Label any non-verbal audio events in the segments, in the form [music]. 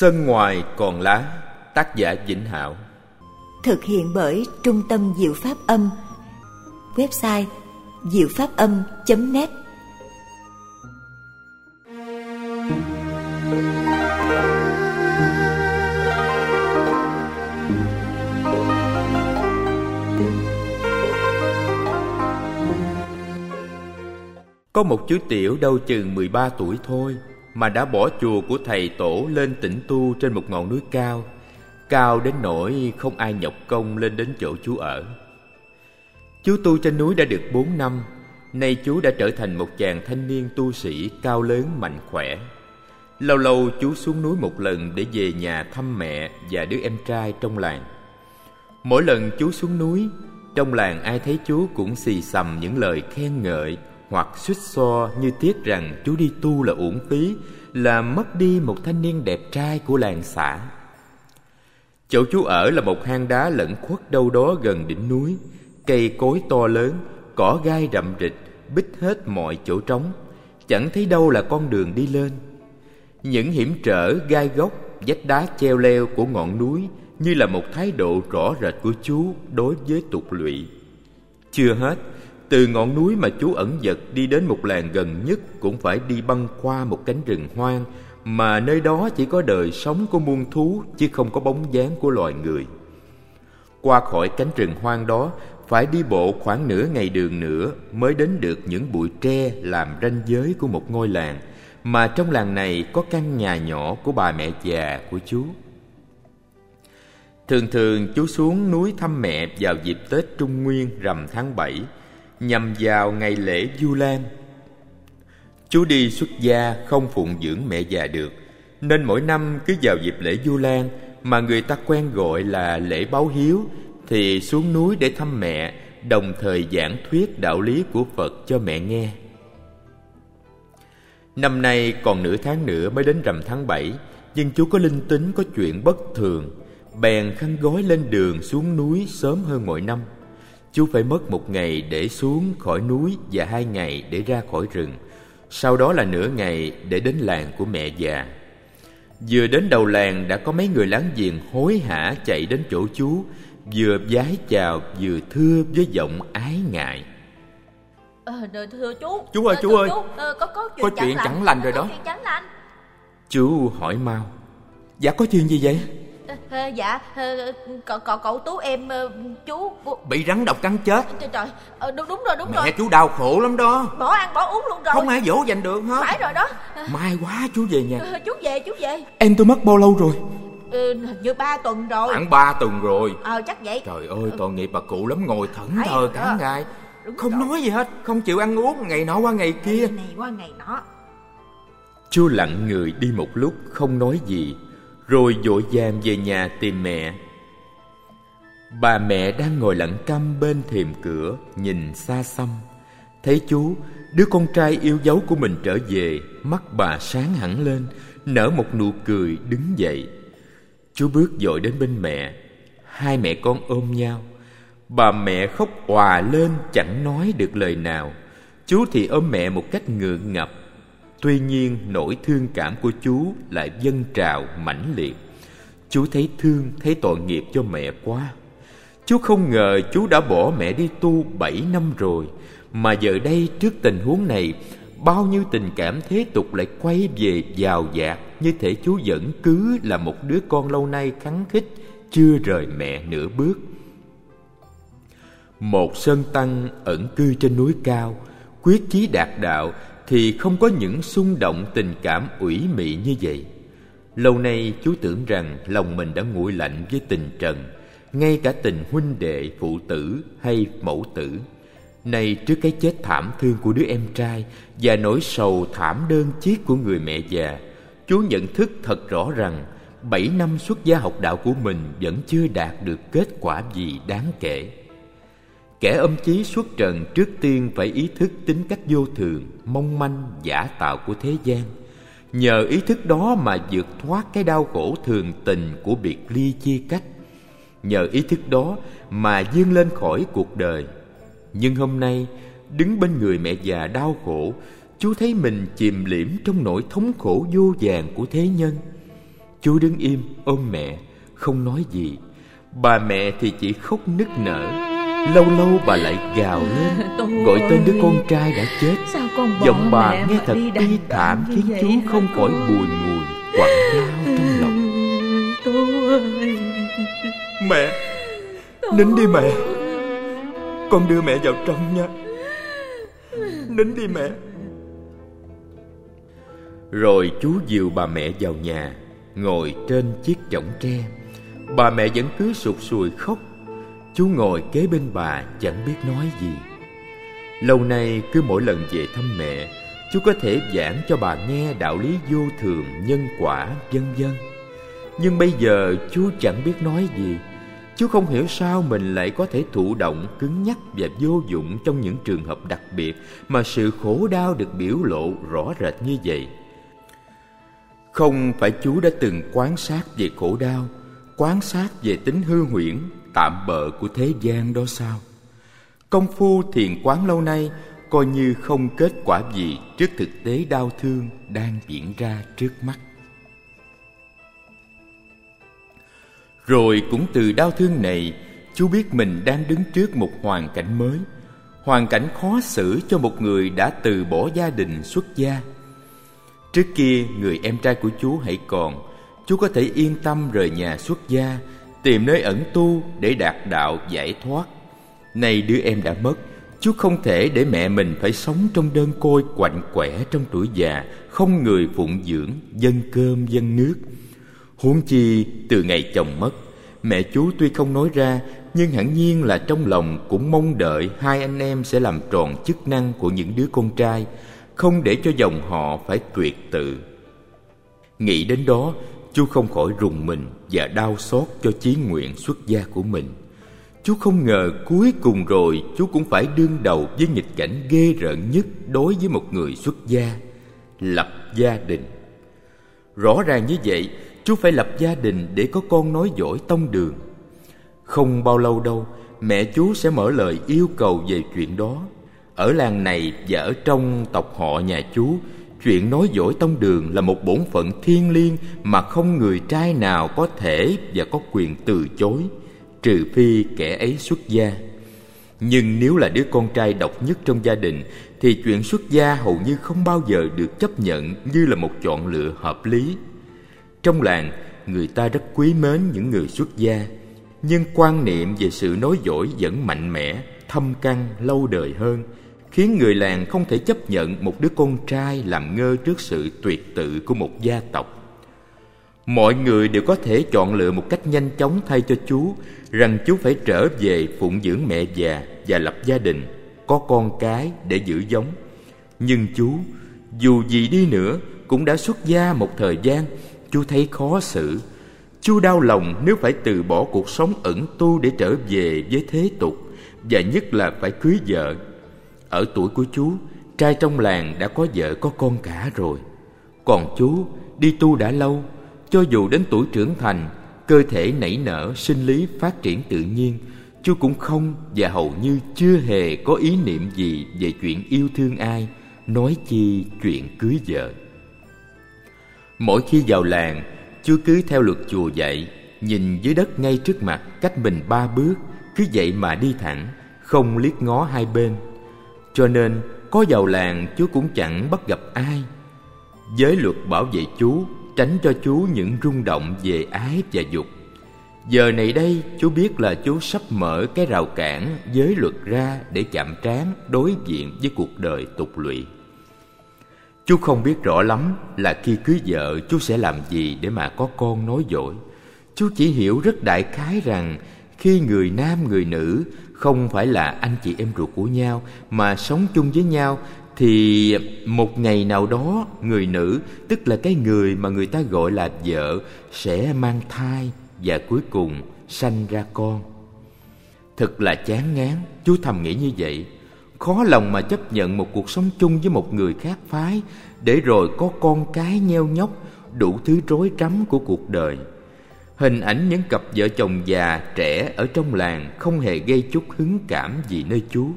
Sân ngoài còn lá Tác giả Vĩnh Hảo. Thực hiện bởi Trung tâm Diệu Pháp Âm. Website diệu pháp âm.net Có một chú tiểu đâu chừng 13 tuổi thôi mà đã bỏ chùa của thầy tổ lên tỉnh tu trên một ngọn núi cao Cao đến nỗi không ai nhọc công lên đến chỗ chú ở. Chú tu trên núi đã được 4 năm, Nay chú đã trở thành một chàng thanh niên tu sĩ cao lớn mạnh khỏe. Lâu lâu chú xuống núi một lần để về nhà thăm mẹ và đứa em trai trong làng. Mỗi lần chú xuống núi, Trong làng ai thấy chú cũng xì xầm những lời khen ngợi hoặc suýt so như tiếc rằng chú đi tu là uổng phí Là mất đi một thanh niên đẹp trai của làng xã. Chỗ chú ở là một hang đá lẫn khuất đâu đó gần đỉnh núi Cây cối to lớn, cỏ gai rậm rịch, bít hết mọi chỗ trống Chẳng thấy đâu là con đường đi lên. Những hiểm trở gai góc, vách đá treo leo của ngọn núi Như là một thái độ rõ rệt của chú đối với tục lụy. Chưa hết, từ ngọn núi mà chú ẩn giật đi đến một làng gần nhất Cũng phải đi băng qua một cánh rừng hoang, Mà nơi đó chỉ có đời sống của muôn thú Chứ không có bóng dáng của loài người. Qua khỏi cánh rừng hoang đó, phải đi bộ khoảng nửa ngày đường nữa mới đến được những bụi tre làm ranh giới của một ngôi làng, mà trong làng này có căn nhà nhỏ của bà mẹ già của chú thường thường chú xuống núi thăm mẹ vào dịp tết trung nguyên rằm tháng bảy nhằm vào ngày lễ du lan chú đi xuất gia không phụng dưỡng mẹ già được, nên mỗi năm cứ vào dịp lễ du lan mà người ta quen gọi là lễ báo hiếu, thì xuống núi để thăm mẹ, đồng thời giảng thuyết đạo lý của phật cho mẹ nghe. Năm nay còn nửa tháng nữa mới đến rằm tháng bảy, nhưng chú có linh tính có chuyện bất thường, bèn khăn gói lên đường xuống núi sớm hơn mọi năm chú phải mất một ngày để xuống khỏi núi và hai ngày để ra khỏi rừng. Sau đó là nửa ngày để đến làng của mẹ già. Vừa đến đầu làng đã có mấy người láng giềng hối hả chạy đến chỗ chú vừa vái chào vừa thưa với giọng ái ngại. Ờ, thưa chú. Chú ơi chú ơi. chú, ờ, có có chuyện, có chuyện chẳng, chẳng lành rồi đó. Chuyện chẳng lành. Chú hỏi mau. Dạ có chuyện gì vậy à, dạ cậu, cậu cậu tú em chú bị rắn độc cắn chết. Trời trời đúng đúng rồi đúng mẹ rồi. chú đau khổ lắm đó. Bỏ ăn bỏ uống luôn rồi. Không ai dỗ dành được hết. Phải rồi đó. May quá chú về nhà. Chú về chú về. Em tôi mất bao lâu rồi? Ừ, hình như ba tuần rồi. Khoảng ba tuần rồi. Ờ chắc vậy. Trời ơi tội nghiệp bà cụ lắm ngồi thẫn thờ cả đó. ngày. Đúng không rồi. nói gì hết không chịu ăn uống ngày nọ qua ngày kia. Này qua ngày nọ. Chú lặng người đi một lúc không nói gì rồi vội vàng về nhà tìm mẹ. Bà mẹ đang ngồi lặng câm bên thềm cửa, nhìn xa xăm. Thấy chú, đứa con trai yêu dấu của mình trở về, mắt bà sáng hẳn lên, nở một nụ cười đứng dậy. Chú bước dội đến bên mẹ. Hai mẹ con ôm nhau. Bà mẹ khóc òa lên, chẳng nói được lời nào. Chú thì ôm mẹ một cách ngượng ngập tuy nhiên, nỗi thương cảm của chú lại dâng trào mãnh liệt. Chú thấy thương, thấy tội nghiệp cho mẹ quá. Chú không ngờ chú đã bỏ mẹ đi tu bảy năm rồi, mà giờ đây trước tình huống này, bao nhiêu tình cảm thế tục lại quay về giàu dạt như thể chú vẫn cứ là một đứa con lâu nay khắng khích chưa rời mẹ nửa bước. Một sơn tăng ẩn cư trên núi cao, quyết chí đạt đạo thì không có những xung động tình cảm ủy mị như vậy. Lâu nay chú tưởng rằng lòng mình đã nguội lạnh với tình trần, ngay cả tình huynh đệ, phụ tử hay mẫu tử. Nay trước cái chết thảm thương của đứa em trai Và nỗi sầu thảm đơn chiếc của người mẹ già, Chú nhận thức thật rõ rằng Bảy năm xuất gia học đạo của mình Vẫn chưa đạt được kết quả gì đáng kể. Kẻ âm chí xuất trần trước tiên phải ý thức tính cách vô thường, Mong manh, giả tạo của thế gian. Nhờ ý thức đó mà vượt thoát cái đau khổ thường tình của biệt ly chia cách. Nhờ ý thức đó mà vươn lên khỏi cuộc đời. Nhưng hôm nay, đứng bên người mẹ già đau khổ, chú thấy mình chìm liễm trong nỗi thống khổ vô vàng của thế nhân. Chú đứng im ôm mẹ, Không nói gì. Bà mẹ thì chỉ khóc nức nở. Lâu lâu bà lại gào lên. [laughs] Tôi Gọi tên đứa con trai đã chết. Sao con Giọng bà nghe thật đi bi thảm Khiến chú không khỏi bùi ngùi Quặn đau trong lòng. [laughs] Tôi ơi. Mẹ Nín đi mẹ. Con đưa mẹ vào trong nha. Nín đi mẹ. Rồi chú dìu bà mẹ vào nhà Ngồi trên chiếc chõng tre. Bà mẹ vẫn cứ sụt sùi khóc Chú ngồi kế bên bà chẳng biết nói gì. Lâu nay cứ mỗi lần về thăm mẹ Chú có thể giảng cho bà nghe đạo lý vô thường, nhân quả, vân vân. Nhưng bây giờ chú chẳng biết nói gì. Chú không hiểu sao mình lại có thể thụ động, cứng nhắc và vô dụng trong những trường hợp đặc biệt mà sự khổ đau được biểu lộ rõ rệt như vậy. Không phải chú đã từng quan sát về khổ đau, quan sát về tính hư huyễn, tạm bợ của thế gian đó sao? Công phu thiền quán lâu nay coi như không kết quả gì trước thực tế đau thương đang diễn ra trước mắt. Rồi cũng từ đau thương này, chú biết mình đang đứng trước một hoàn cảnh mới, hoàn cảnh khó xử cho một người đã từ bỏ gia đình xuất gia. Trước kia, người em trai của chú hãy còn, chú có thể yên tâm rời nhà xuất gia, tìm nơi ẩn tu để đạt đạo giải thoát. Nay đứa em đã mất, chú không thể để mẹ mình phải sống trong đơn côi quạnh quẻ trong tuổi già, không người phụng dưỡng, dân cơm dân nước. Huống chi từ ngày chồng mất Mẹ chú tuy không nói ra Nhưng hẳn nhiên là trong lòng cũng mong đợi Hai anh em sẽ làm tròn chức năng của những đứa con trai Không để cho dòng họ phải tuyệt tự Nghĩ đến đó Chú không khỏi rùng mình Và đau xót cho chí nguyện xuất gia của mình. Chú không ngờ cuối cùng rồi Chú cũng phải đương đầu với nghịch cảnh ghê rợn nhất Đối với một người xuất gia, Lập gia đình. Rõ ràng như vậy chú phải lập gia đình để có con nói giỏi tông đường. Không bao lâu đâu, mẹ chú sẽ mở lời yêu cầu về chuyện đó. Ở làng này và ở trong tộc họ nhà chú chuyện nói dối tông đường là một bổn phận thiêng liêng mà không người trai nào có thể và có quyền từ chối trừ phi kẻ ấy xuất gia. Nhưng nếu là đứa con trai độc nhất trong gia đình thì chuyện xuất gia hầu như không bao giờ được chấp nhận như là một chọn lựa hợp lý. Trong làng, người ta rất quý mến những người xuất gia, nhưng quan niệm về sự nói dối vẫn mạnh mẽ, thâm căn, lâu đời hơn, khiến người làng không thể chấp nhận một đứa con trai làm ngơ trước sự tuyệt tự của một gia tộc. Mọi người đều có thể chọn lựa một cách nhanh chóng thay cho chú rằng chú phải trở về phụng dưỡng mẹ già và lập gia đình, có con cái để giữ giống. Nhưng chú, dù gì đi nữa, cũng đã xuất gia một thời gian chú thấy khó xử chú đau lòng nếu phải từ bỏ cuộc sống ẩn tu để trở về với thế tục và nhất là phải cưới vợ ở tuổi của chú trai trong làng đã có vợ có con cả rồi còn chú đi tu đã lâu cho dù đến tuổi trưởng thành cơ thể nảy nở sinh lý phát triển tự nhiên chú cũng không và hầu như chưa hề có ý niệm gì về chuyện yêu thương ai nói chi chuyện cưới vợ Mỗi khi vào làng, chú cứ theo luật chùa dạy, nhìn dưới đất ngay trước mặt cách mình ba bước, cứ vậy mà đi thẳng, không liếc ngó hai bên. Cho nên, có vào làng chú cũng chẳng bắt gặp ai. Giới luật bảo vệ chú, tránh cho chú những rung động về ái và dục. Giờ này đây, chú biết là chú sắp mở cái rào cản giới luật ra để chạm trán đối diện với cuộc đời tục lụy. Chú không biết rõ lắm là khi cưới vợ chú sẽ làm gì để mà có con nói dối Chú chỉ hiểu rất đại khái rằng khi người nam người nữ không phải là anh chị em ruột của nhau mà sống chung với nhau thì một ngày nào đó người nữ tức là cái người mà người ta gọi là vợ sẽ mang thai và cuối cùng sanh ra con. Thật là chán ngán, chú thầm nghĩ như vậy khó lòng mà chấp nhận một cuộc sống chung với một người khác phái để rồi có con cái nheo nhóc đủ thứ rối rắm của cuộc đời hình ảnh những cặp vợ chồng già trẻ ở trong làng không hề gây chút hứng cảm gì nơi chú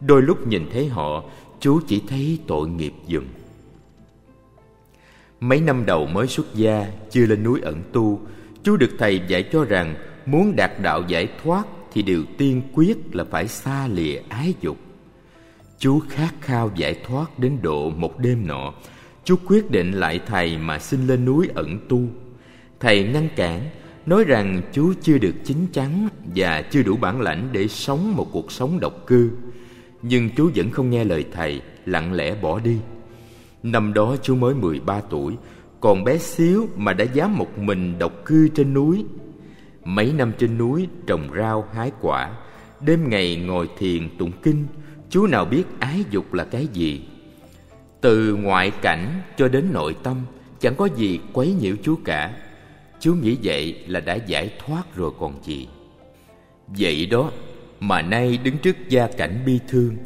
đôi lúc nhìn thấy họ chú chỉ thấy tội nghiệp dùm Mấy năm đầu mới xuất gia, chưa lên núi ẩn tu, chú được thầy dạy cho rằng muốn đạt đạo giải thoát thì điều tiên quyết là phải xa lìa ái dục. Chú khát khao giải thoát đến độ một đêm nọ, chú quyết định lại thầy mà xin lên núi ẩn tu. Thầy ngăn cản, nói rằng chú chưa được chín chắn và chưa đủ bản lãnh để sống một cuộc sống độc cư. Nhưng chú vẫn không nghe lời thầy, lặng lẽ bỏ đi. Năm đó chú mới 13 tuổi, còn bé xíu mà đã dám một mình độc cư trên núi. Mấy năm trên núi trồng rau hái quả, đêm ngày ngồi thiền tụng kinh, chú nào biết ái dục là cái gì. Từ ngoại cảnh cho đến nội tâm, chẳng có gì quấy nhiễu chú cả. Chú nghĩ vậy là đã giải thoát rồi còn gì. Vậy đó, mà nay đứng trước gia cảnh bi thương,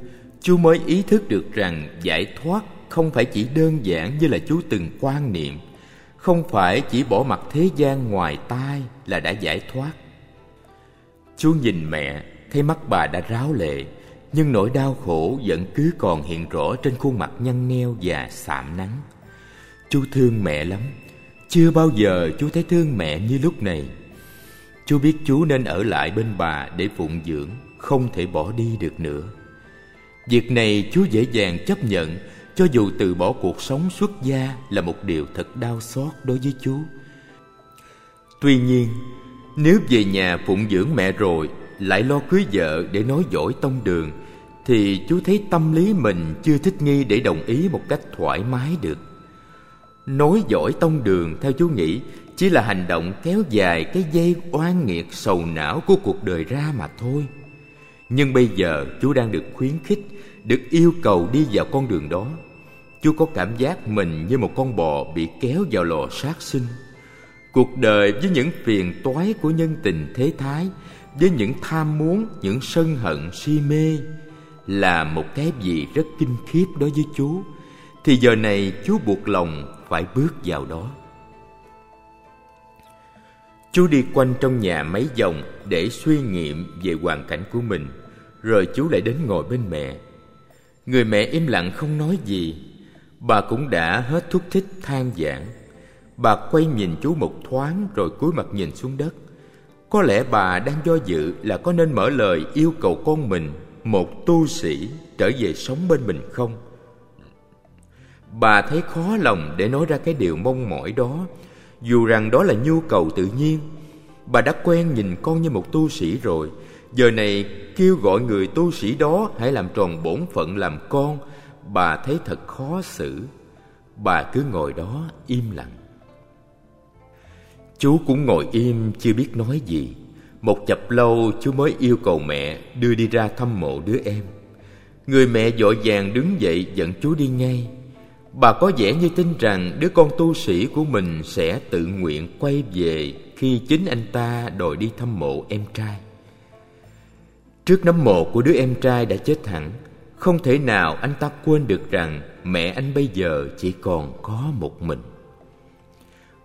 chú mới ý thức được rằng giải thoát không phải chỉ đơn giản như là chú từng quan niệm không phải chỉ bỏ mặt thế gian ngoài tai là đã giải thoát chú nhìn mẹ thấy mắt bà đã ráo lệ nhưng nỗi đau khổ vẫn cứ còn hiện rõ trên khuôn mặt nhăn nheo và sạm nắng chú thương mẹ lắm chưa bao giờ chú thấy thương mẹ như lúc này. Chú biết chú nên ở lại bên bà để phụng dưỡng, không thể bỏ đi được nữa. Việc này chú dễ dàng chấp nhận, cho dù từ bỏ cuộc sống xuất gia là một điều thật đau xót đối với chú tuy nhiên, nếu về nhà phụng dưỡng mẹ rồi, lại lo cưới vợ để nói dỗi tông đường, thì chú thấy tâm lý mình chưa thích nghi để đồng ý một cách thoải mái được. Nối dõi tông đường, theo chú nghĩ, chỉ là hành động kéo dài cái dây oan nghiệt sầu não của cuộc đời ra mà thôi. Nhưng bây giờ, chú đang được khuyến khích, được yêu cầu đi vào con đường đó. Chú có cảm giác mình như một con bò bị kéo vào lò sát sinh. Cuộc đời với những phiền toái của nhân tình thế thái, với những tham muốn, những sân hận, si mê, là một cái gì rất kinh khiếp đối với chú. Thì giờ này, chú buộc lòng phải bước vào đó. Chú đi quanh trong nhà mấy vòng để suy nghiệm về hoàn cảnh của mình, rồi chú lại đến ngồi bên mẹ. Người mẹ im lặng không nói gì. Bà cũng đã hết thúc thích than vãn. Bà quay nhìn chú một thoáng rồi cúi mặt nhìn xuống đất. Có lẽ bà đang do dự là có nên mở lời yêu cầu con mình, một tu sĩ, trở về sống bên mình không? Bà thấy khó lòng để nói ra cái điều mong mỏi đó. Dù rằng đó là nhu cầu tự nhiên, bà đã quen nhìn con như một tu sĩ rồi. Giờ này kêu gọi người tu sĩ đó hãy làm tròn bổn phận làm con, bà thấy thật khó xử. Bà cứ ngồi đó im lặng. Chú cũng ngồi im, chưa biết nói gì. Một chập lâu, chú mới yêu cầu mẹ đưa đi ra thăm mộ đứa em. Người mẹ vội vàng đứng dậy dẫn chú đi ngay bà có vẻ như tin rằng đứa con tu sĩ của mình sẽ tự nguyện quay về khi chính anh ta đòi đi thăm mộ em trai. Trước nấm mộ của đứa em trai đã chết hẳn, không thể nào anh ta quên được rằng mẹ anh bây giờ chỉ còn có một mình.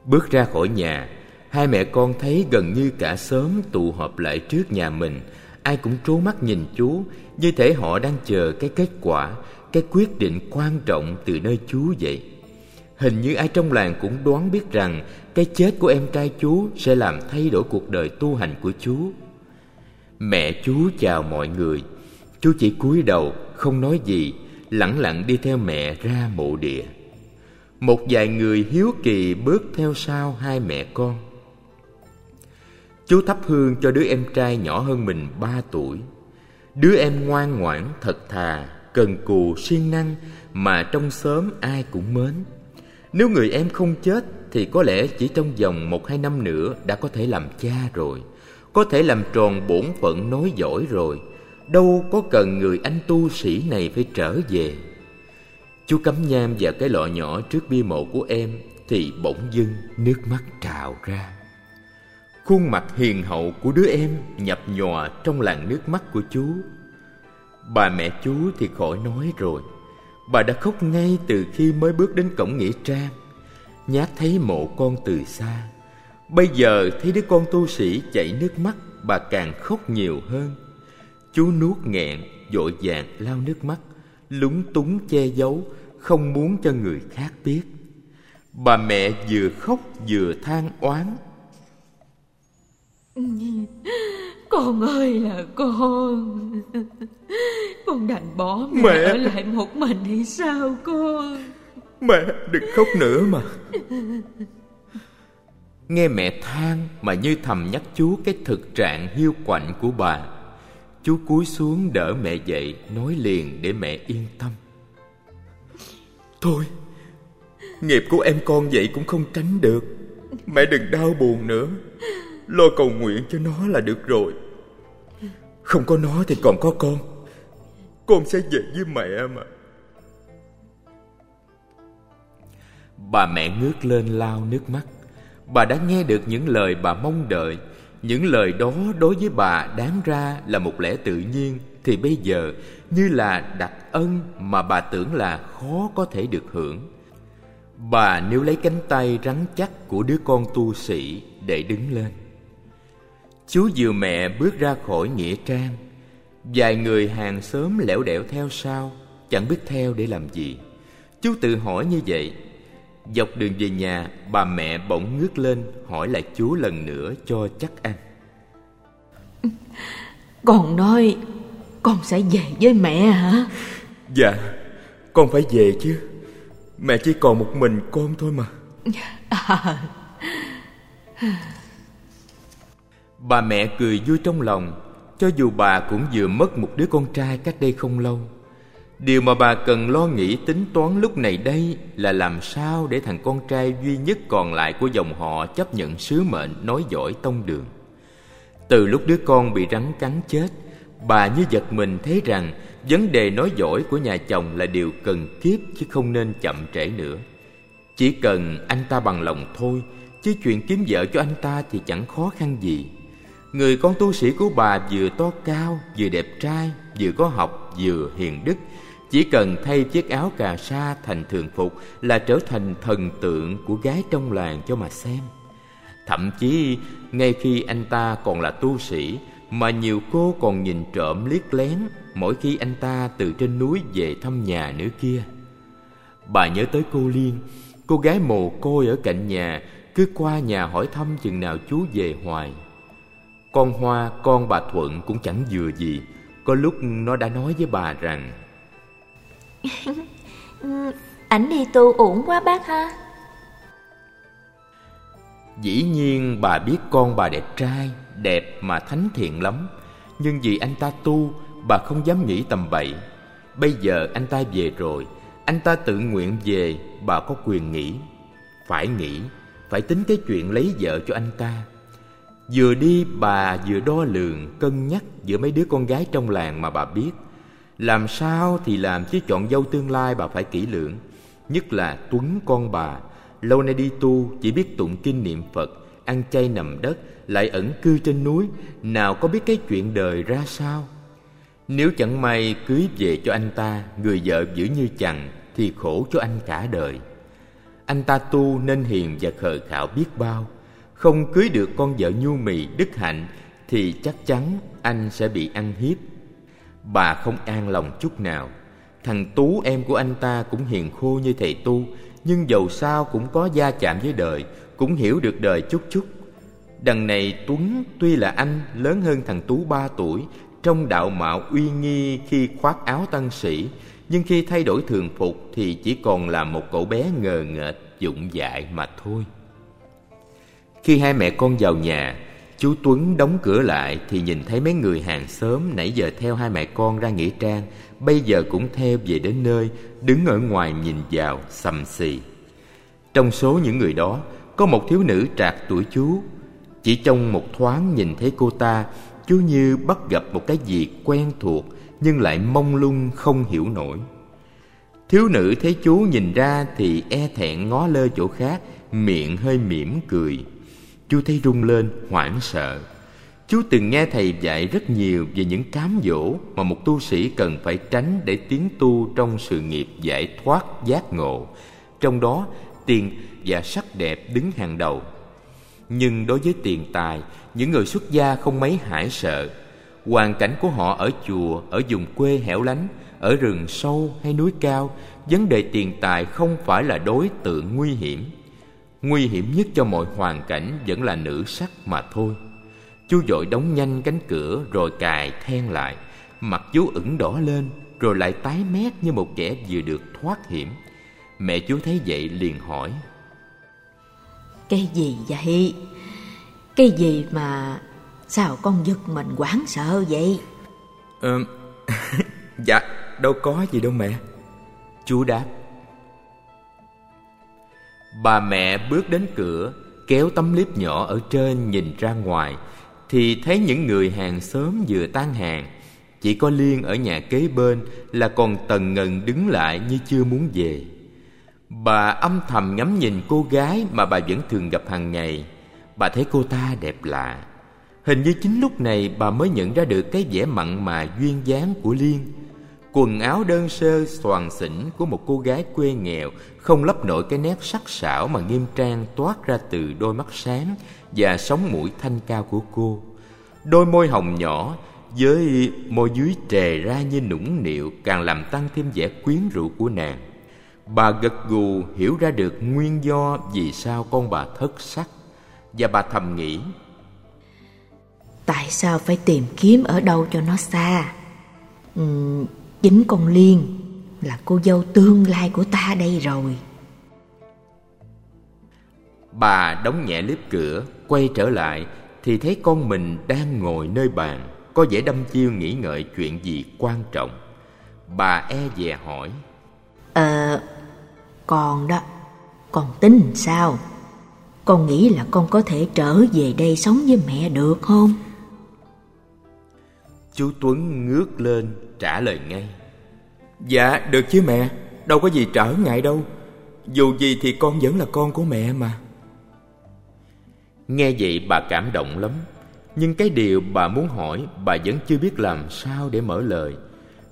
Bước ra khỏi nhà, hai mẹ con thấy gần như cả xóm tụ họp lại trước nhà mình, ai cũng trố mắt nhìn chú, như thể họ đang chờ cái kết quả cái quyết định quan trọng từ nơi chú vậy. Hình như ai trong làng cũng đoán biết rằng cái chết của em trai chú sẽ làm thay đổi cuộc đời tu hành của chú mẹ chú chào mọi người. Chú chỉ cúi đầu, không nói gì, lẳng lặng đi theo mẹ ra mộ địa. Một vài người hiếu kỳ bước theo sau hai mẹ con. Chú thắp hương cho đứa em trai nhỏ hơn mình ba tuổi. Đứa em ngoan ngoãn, thật thà cần cù siêng năng mà trong xóm ai cũng mến. Nếu người em không chết thì có lẽ chỉ trong vòng một hai năm nữa đã có thể làm cha rồi, có thể làm tròn bổn phận nói giỏi rồi. Đâu có cần người anh tu sĩ này phải trở về. Chú cắm nhang và cái lọ nhỏ trước bia mộ của em thì bỗng dưng nước mắt trào ra. Khuôn mặt hiền hậu của đứa em nhập nhòa trong làn nước mắt của chú bà mẹ chú thì khỏi nói rồi. Bà đã khóc ngay từ khi mới bước đến cổng nghĩa trang. Nhát thấy mộ con từ xa. Bây giờ thấy đứa con tu sĩ chảy nước mắt, bà càng khóc nhiều hơn. Chú nuốt nghẹn vội vàng lau nước mắt, lúng túng che giấu, không muốn cho người khác biết. Bà mẹ vừa khóc vừa than oán con ơi là con. Con đành bỏ mẹ, Mẹ. ở lại một mình thì sao con? Mẹ đừng khóc nữa mà. Nghe mẹ than mà như thầm nhắc chú cái thực trạng hiu quạnh của bà. Chú cúi xuống đỡ mẹ dậy Nói liền để mẹ yên tâm. Thôi Nghiệp của em con vậy cũng không tránh được. Mẹ đừng đau buồn nữa Lo cầu nguyện cho nó là được rồi. Không có nó thì còn có con. Con sẽ về với mẹ mà. Bà mẹ ngước lên lau nước mắt. Bà đã nghe được những lời bà mong đợi. Những lời đó đối với bà đáng ra là một lẽ tự nhiên. Thì bây giờ, như là đặc ân mà bà tưởng là khó có thể được hưởng. Bà nếu lấy cánh tay rắn chắc của đứa con tu sĩ để đứng lên. Chú dìu mẹ bước ra khỏi nghĩa trang. Vài người hàng xóm lẻo đẻo theo sau Chẳng biết theo để làm gì. Chú tự hỏi như vậy. Dọc đường về nhà Bà mẹ bỗng ngước lên Hỏi lại chú lần nữa cho chắc ăn. [laughs] Con nói con sẽ về với mẹ hả? [laughs] Dạ Con phải về chứ. Mẹ chỉ còn một mình con thôi mà [laughs] Bà mẹ cười vui trong lòng, Cho dù bà cũng vừa mất một đứa con trai cách đây không lâu. Điều mà bà cần lo nghĩ tính toán lúc này đây Là làm sao để thằng con trai duy nhất còn lại của dòng họ Chấp nhận sứ mệnh nói giỏi tông đường. Từ lúc đứa con bị rắn cắn chết, Bà như giật mình thấy rằng Vấn đề nói giỏi của nhà chồng là điều cần kiếp Chứ không nên chậm trễ nữa. Chỉ cần anh ta bằng lòng thôi, Chứ chuyện kiếm vợ cho anh ta thì chẳng khó khăn gì. Người con tu sĩ của bà vừa to cao, vừa đẹp trai, vừa có học, vừa hiền đức. Chỉ cần thay chiếc áo cà sa thành thường phục Là trở thành thần tượng của gái trong làng cho mà xem. Thậm chí ngay khi anh ta còn là tu sĩ Mà nhiều cô còn nhìn trộm liếc lén Mỗi khi anh ta từ trên núi về thăm nhà nữa kia. Bà nhớ tới cô Liên Cô gái mồ côi ở cạnh nhà Cứ qua nhà hỏi thăm chừng nào chú về hoài. Con Hoa, con bà Thuận cũng chẳng vừa gì. Có lúc nó đã nói với bà rằng [laughs] Ảnh đi tu ổn quá bác ha. Dĩ nhiên bà biết con bà đẹp trai Đẹp mà thánh thiện lắm. Nhưng vì anh ta tu Bà không dám nghĩ tầm bậy. Bây giờ anh ta về rồi Anh ta tự nguyện về Bà có quyền nghĩ. Phải nghĩ Phải tính cái chuyện lấy vợ cho anh ta Vừa đi bà vừa đo lường, Cân nhắc giữa mấy đứa con gái trong làng mà bà biết. Làm sao thì làm chứ chọn dâu tương lai bà phải kỹ lưỡng. Nhất là Tuấn, con bà. Lâu nay đi tu, chỉ biết tụng kinh niệm Phật, Ăn chay nằm đất, Lại ẩn cư trên núi. Nào có biết cái chuyện đời ra sao? Nếu chẳng may cưới về cho anh ta, Người vợ giữ như chằn Thì khổ cho anh cả đời. Anh ta tu nên hiền và khờ khạo biết bao. Không cưới được con vợ nhu mì đức hạnh, Thì chắc chắn anh sẽ bị ăn hiếp. Bà không an lòng chút nào. Thằng Tú, em của anh ta, cũng hiền khô như thầy tu, Nhưng dầu sao cũng có gia chạm với đời, Cũng hiểu được đời chút chút. Đằng này Tuấn tuy là anh, lớn hơn thằng Tú ba tuổi, Trong đạo mạo uy nghi khi khoác áo tăng sĩ, Nhưng khi thay đổi thường phục thì chỉ còn là một cậu bé ngờ nghệch dụng dại mà thôi. Khi hai mẹ con vào nhà, Chú Tuấn đóng cửa lại thì nhìn thấy mấy người hàng xóm nãy giờ theo hai mẹ con ra nghĩa trang, Bây giờ cũng theo về đến nơi, Đứng ở ngoài nhìn vào, sầm xì. Trong số những người đó, Có một thiếu nữ trạc tuổi chú. Chỉ trong một thoáng nhìn thấy cô ta, Chú như bắt gặp một cái gì quen thuộc Nhưng lại mông lung không hiểu nổi. Thiếu nữ thấy chú nhìn ra thì e thẹn ngó lơ chỗ khác, Miệng hơi mỉm cười. Chú thấy rung lên hoảng sợ Chú từng nghe thầy dạy rất nhiều về những cám dỗ mà một tu sĩ cần phải tránh để tiến tu trong sự nghiệp giải thoát giác ngộ. Trong đó, tiền và sắc đẹp đứng hàng đầu. Nhưng đối với tiền tài, những người xuất gia không mấy hải sợ. Hoàn cảnh của họ ở chùa, ở vùng quê hẻo lánh, ở rừng sâu hay núi cao, vấn đề tiền tài không phải là đối tượng nguy hiểm. Nguy hiểm nhất cho mọi hoàn cảnh vẫn là nữ sắc mà thôi. Chú dội đóng nhanh cánh cửa rồi cài then lại. Mặt chú ửng đỏ lên rồi lại tái mét như một kẻ vừa được thoát hiểm. Mẹ chú thấy vậy liền hỏi. Cái gì vậy? Cái gì mà sao con giật mình quán sợ vậy? Ờ, [laughs] dạ, đâu có gì đâu mẹ. Chú đáp Bà mẹ bước đến cửa, Kéo tấm liếp nhỏ ở trên nhìn ra ngoài, Thì thấy những người hàng xóm vừa tan hàng. Chỉ có Liên ở nhà kế bên Là còn tần ngần đứng lại như chưa muốn về. Bà âm thầm ngắm nhìn cô gái Mà bà vẫn thường gặp hàng ngày. Bà thấy cô ta đẹp lạ. Hình như chính lúc này bà mới nhận ra được cái vẻ mặn mà duyên dáng của Liên. Quần áo đơn sơ soàn xỉn của một cô gái quê nghèo không lấp nổi cái nét sắc sảo mà nghiêm trang toát ra từ đôi mắt sáng Và sống mũi thanh cao của cô Đôi môi hồng nhỏ với môi dưới trề ra như nũng nịu Càng làm tăng thêm vẻ quyến rũ của nàng Bà gật gù hiểu ra được nguyên do vì sao con bà thất sắc Và bà thầm nghĩ Tại sao phải tìm kiếm ở đâu cho nó xa? Ừ, chính con Liên là cô dâu tương lai của ta đây rồi. Bà đóng nhẹ liếp cửa, quay trở lại thì thấy con mình đang ngồi nơi bàn, có vẻ đâm chiêu nghĩ ngợi chuyện gì quan trọng. Bà e dè hỏi: "Ờ, con đó, con tính sao? Con nghĩ là con có thể trở về đây sống với mẹ được không?" Chú Tuấn ngước lên trả lời ngay Dạ được chứ mẹ. Đâu có gì trở ngại đâu. Dù gì thì con vẫn là con của mẹ mà. Nghe vậy bà cảm động lắm. Nhưng cái điều bà muốn hỏi, Bà vẫn chưa biết làm sao để mở lời.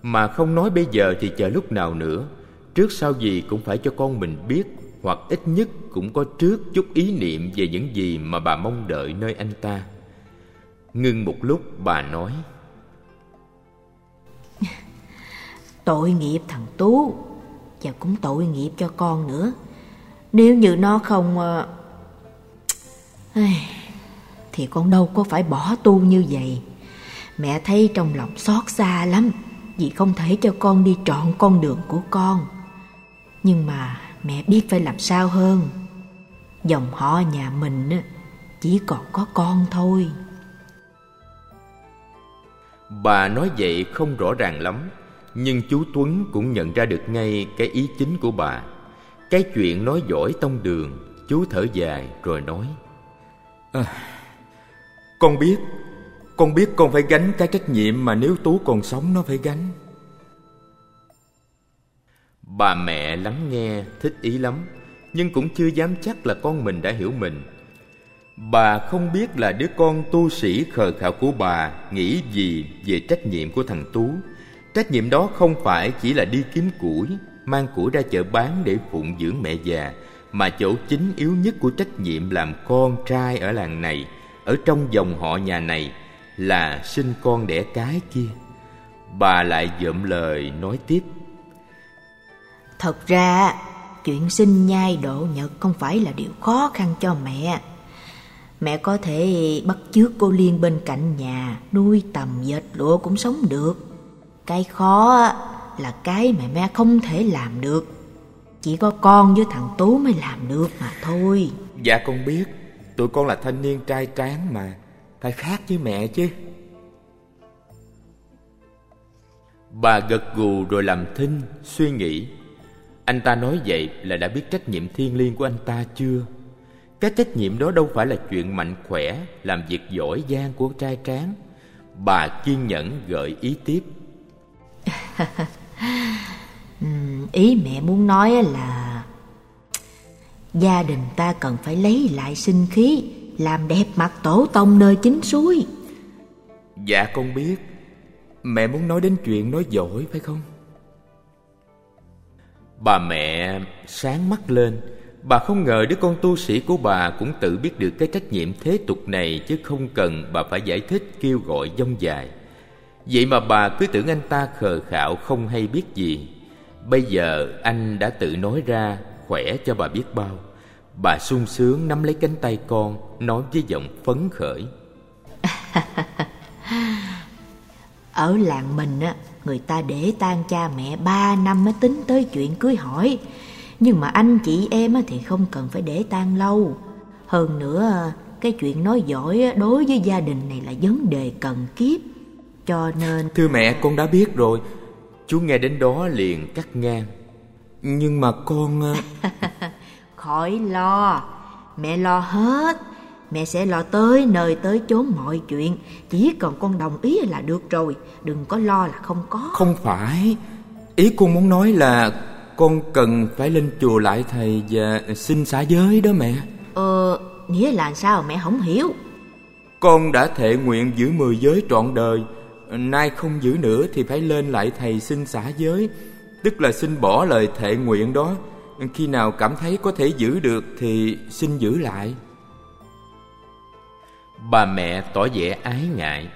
Mà không nói bây giờ thì chờ lúc nào nữa. Trước sau gì cũng phải cho con mình biết, Hoặc ít nhất cũng có trước chút ý niệm Về những gì mà bà mong đợi nơi anh ta. Ngưng một lúc, bà nói Tội nghiệp thằng Tú. Và cũng tội nghiệp cho con nữa. Nếu như nó không. Ờ, thì con đâu có phải bỏ tu như vậy. Mẹ thấy trong lòng xót xa lắm, Vì không thể cho con đi trọn con đường của con. Nhưng mà mẹ biết phải làm sao hơn. Dòng họ nhà mình chỉ còn có con thôi. Bà nói vậy không rõ ràng lắm nhưng chú Tuấn cũng nhận ra được ngay cái ý chính của bà. Cái chuyện nói giỏi tông đường Chú thở dài rồi nói. À, Con biết Con biết con phải gánh cái trách nhiệm Mà nếu Tú còn sống nó phải gánh. Bà mẹ lắng nghe thích ý lắm Nhưng cũng chưa dám chắc là con mình đã hiểu mình. Bà không biết là đứa con tu sĩ khờ khạo của bà Nghĩ gì về trách nhiệm của thằng Tú Trách nhiệm đó không phải chỉ là đi kiếm củi, mang củi ra chợ bán để phụng dưỡng mẹ già, mà chỗ chính yếu nhất của trách nhiệm làm con trai ở làng này, ở trong dòng họ nhà này là sinh con đẻ cái kia. Bà lại dậm lời nói tiếp. Thật ra, chuyện sinh nhai độ nhật không phải là điều khó khăn cho mẹ. Mẹ có thể bắt chước cô Liên bên cạnh nhà, nuôi tầm dệt lụa cũng sống được. Cái khó là cái mà mẹ không thể làm được. Chỉ có con với thằng Tú mới làm được mà thôi. Dạ con biết Tụi con là thanh niên trai tráng mà Phải khác với mẹ chứ. Bà gật gù rồi làm thinh Suy nghĩ. Anh ta nói vậy là đã biết trách nhiệm thiên liêng của anh ta chưa? Cái trách nhiệm đó đâu phải là chuyện mạnh khỏe Làm việc giỏi giang của trai tráng. Bà kiên nhẫn gợi ý tiếp [laughs] Ừ, ý mẹ muốn nói là Gia đình ta cần phải lấy lại sinh khí, Làm đẹp mặt tổ tông nơi chính suối. Dạ con biết. Mẹ muốn nói đến chuyện nói dối phải không? Bà mẹ sáng mắt lên. Bà không ngờ đứa con tu sĩ của bà cũng tự biết được cái trách nhiệm thế tục này Chứ không cần bà phải giải thích, kêu gọi dông dài. Vậy mà bà cứ tưởng anh ta khờ khạo không hay biết gì. Bây giờ anh đã tự nói ra khỏe cho bà biết bao. Bà sung sướng nắm lấy cánh tay con Nói với giọng phấn khởi. [laughs] Ở làng mình á Người ta để tang cha mẹ ba năm mới tính tới chuyện cưới hỏi. Nhưng mà anh chị em á, thì không cần phải để tang lâu. Hơn nữa cái chuyện nói giỏi đối với gia đình này là vấn đề cần kiếp. Cho nên Thưa mẹ con đã biết rồi. Chú nghe đến đó liền cắt ngang. Nhưng mà con ờ, [laughs] Khỏi lo. Mẹ lo hết. Mẹ sẽ lo tới nơi tới chốn mọi chuyện. Chỉ cần con đồng ý là được rồi. Đừng có lo là không có. Không phải. Ý con muốn nói là Con cần phải lên chùa lại thầy Và xin xả giới đó mẹ. Ờ Nghĩa là sao mẹ không hiểu? Con đã thệ nguyện giữ mười giới trọn đời Nay không giữ nữa thì phải lên lại thầy xin xả giới Tức là xin bỏ lời thệ nguyện đó. Khi nào cảm thấy có thể giữ được thì xin giữ lại. Bà mẹ tỏ vẻ ái ngại.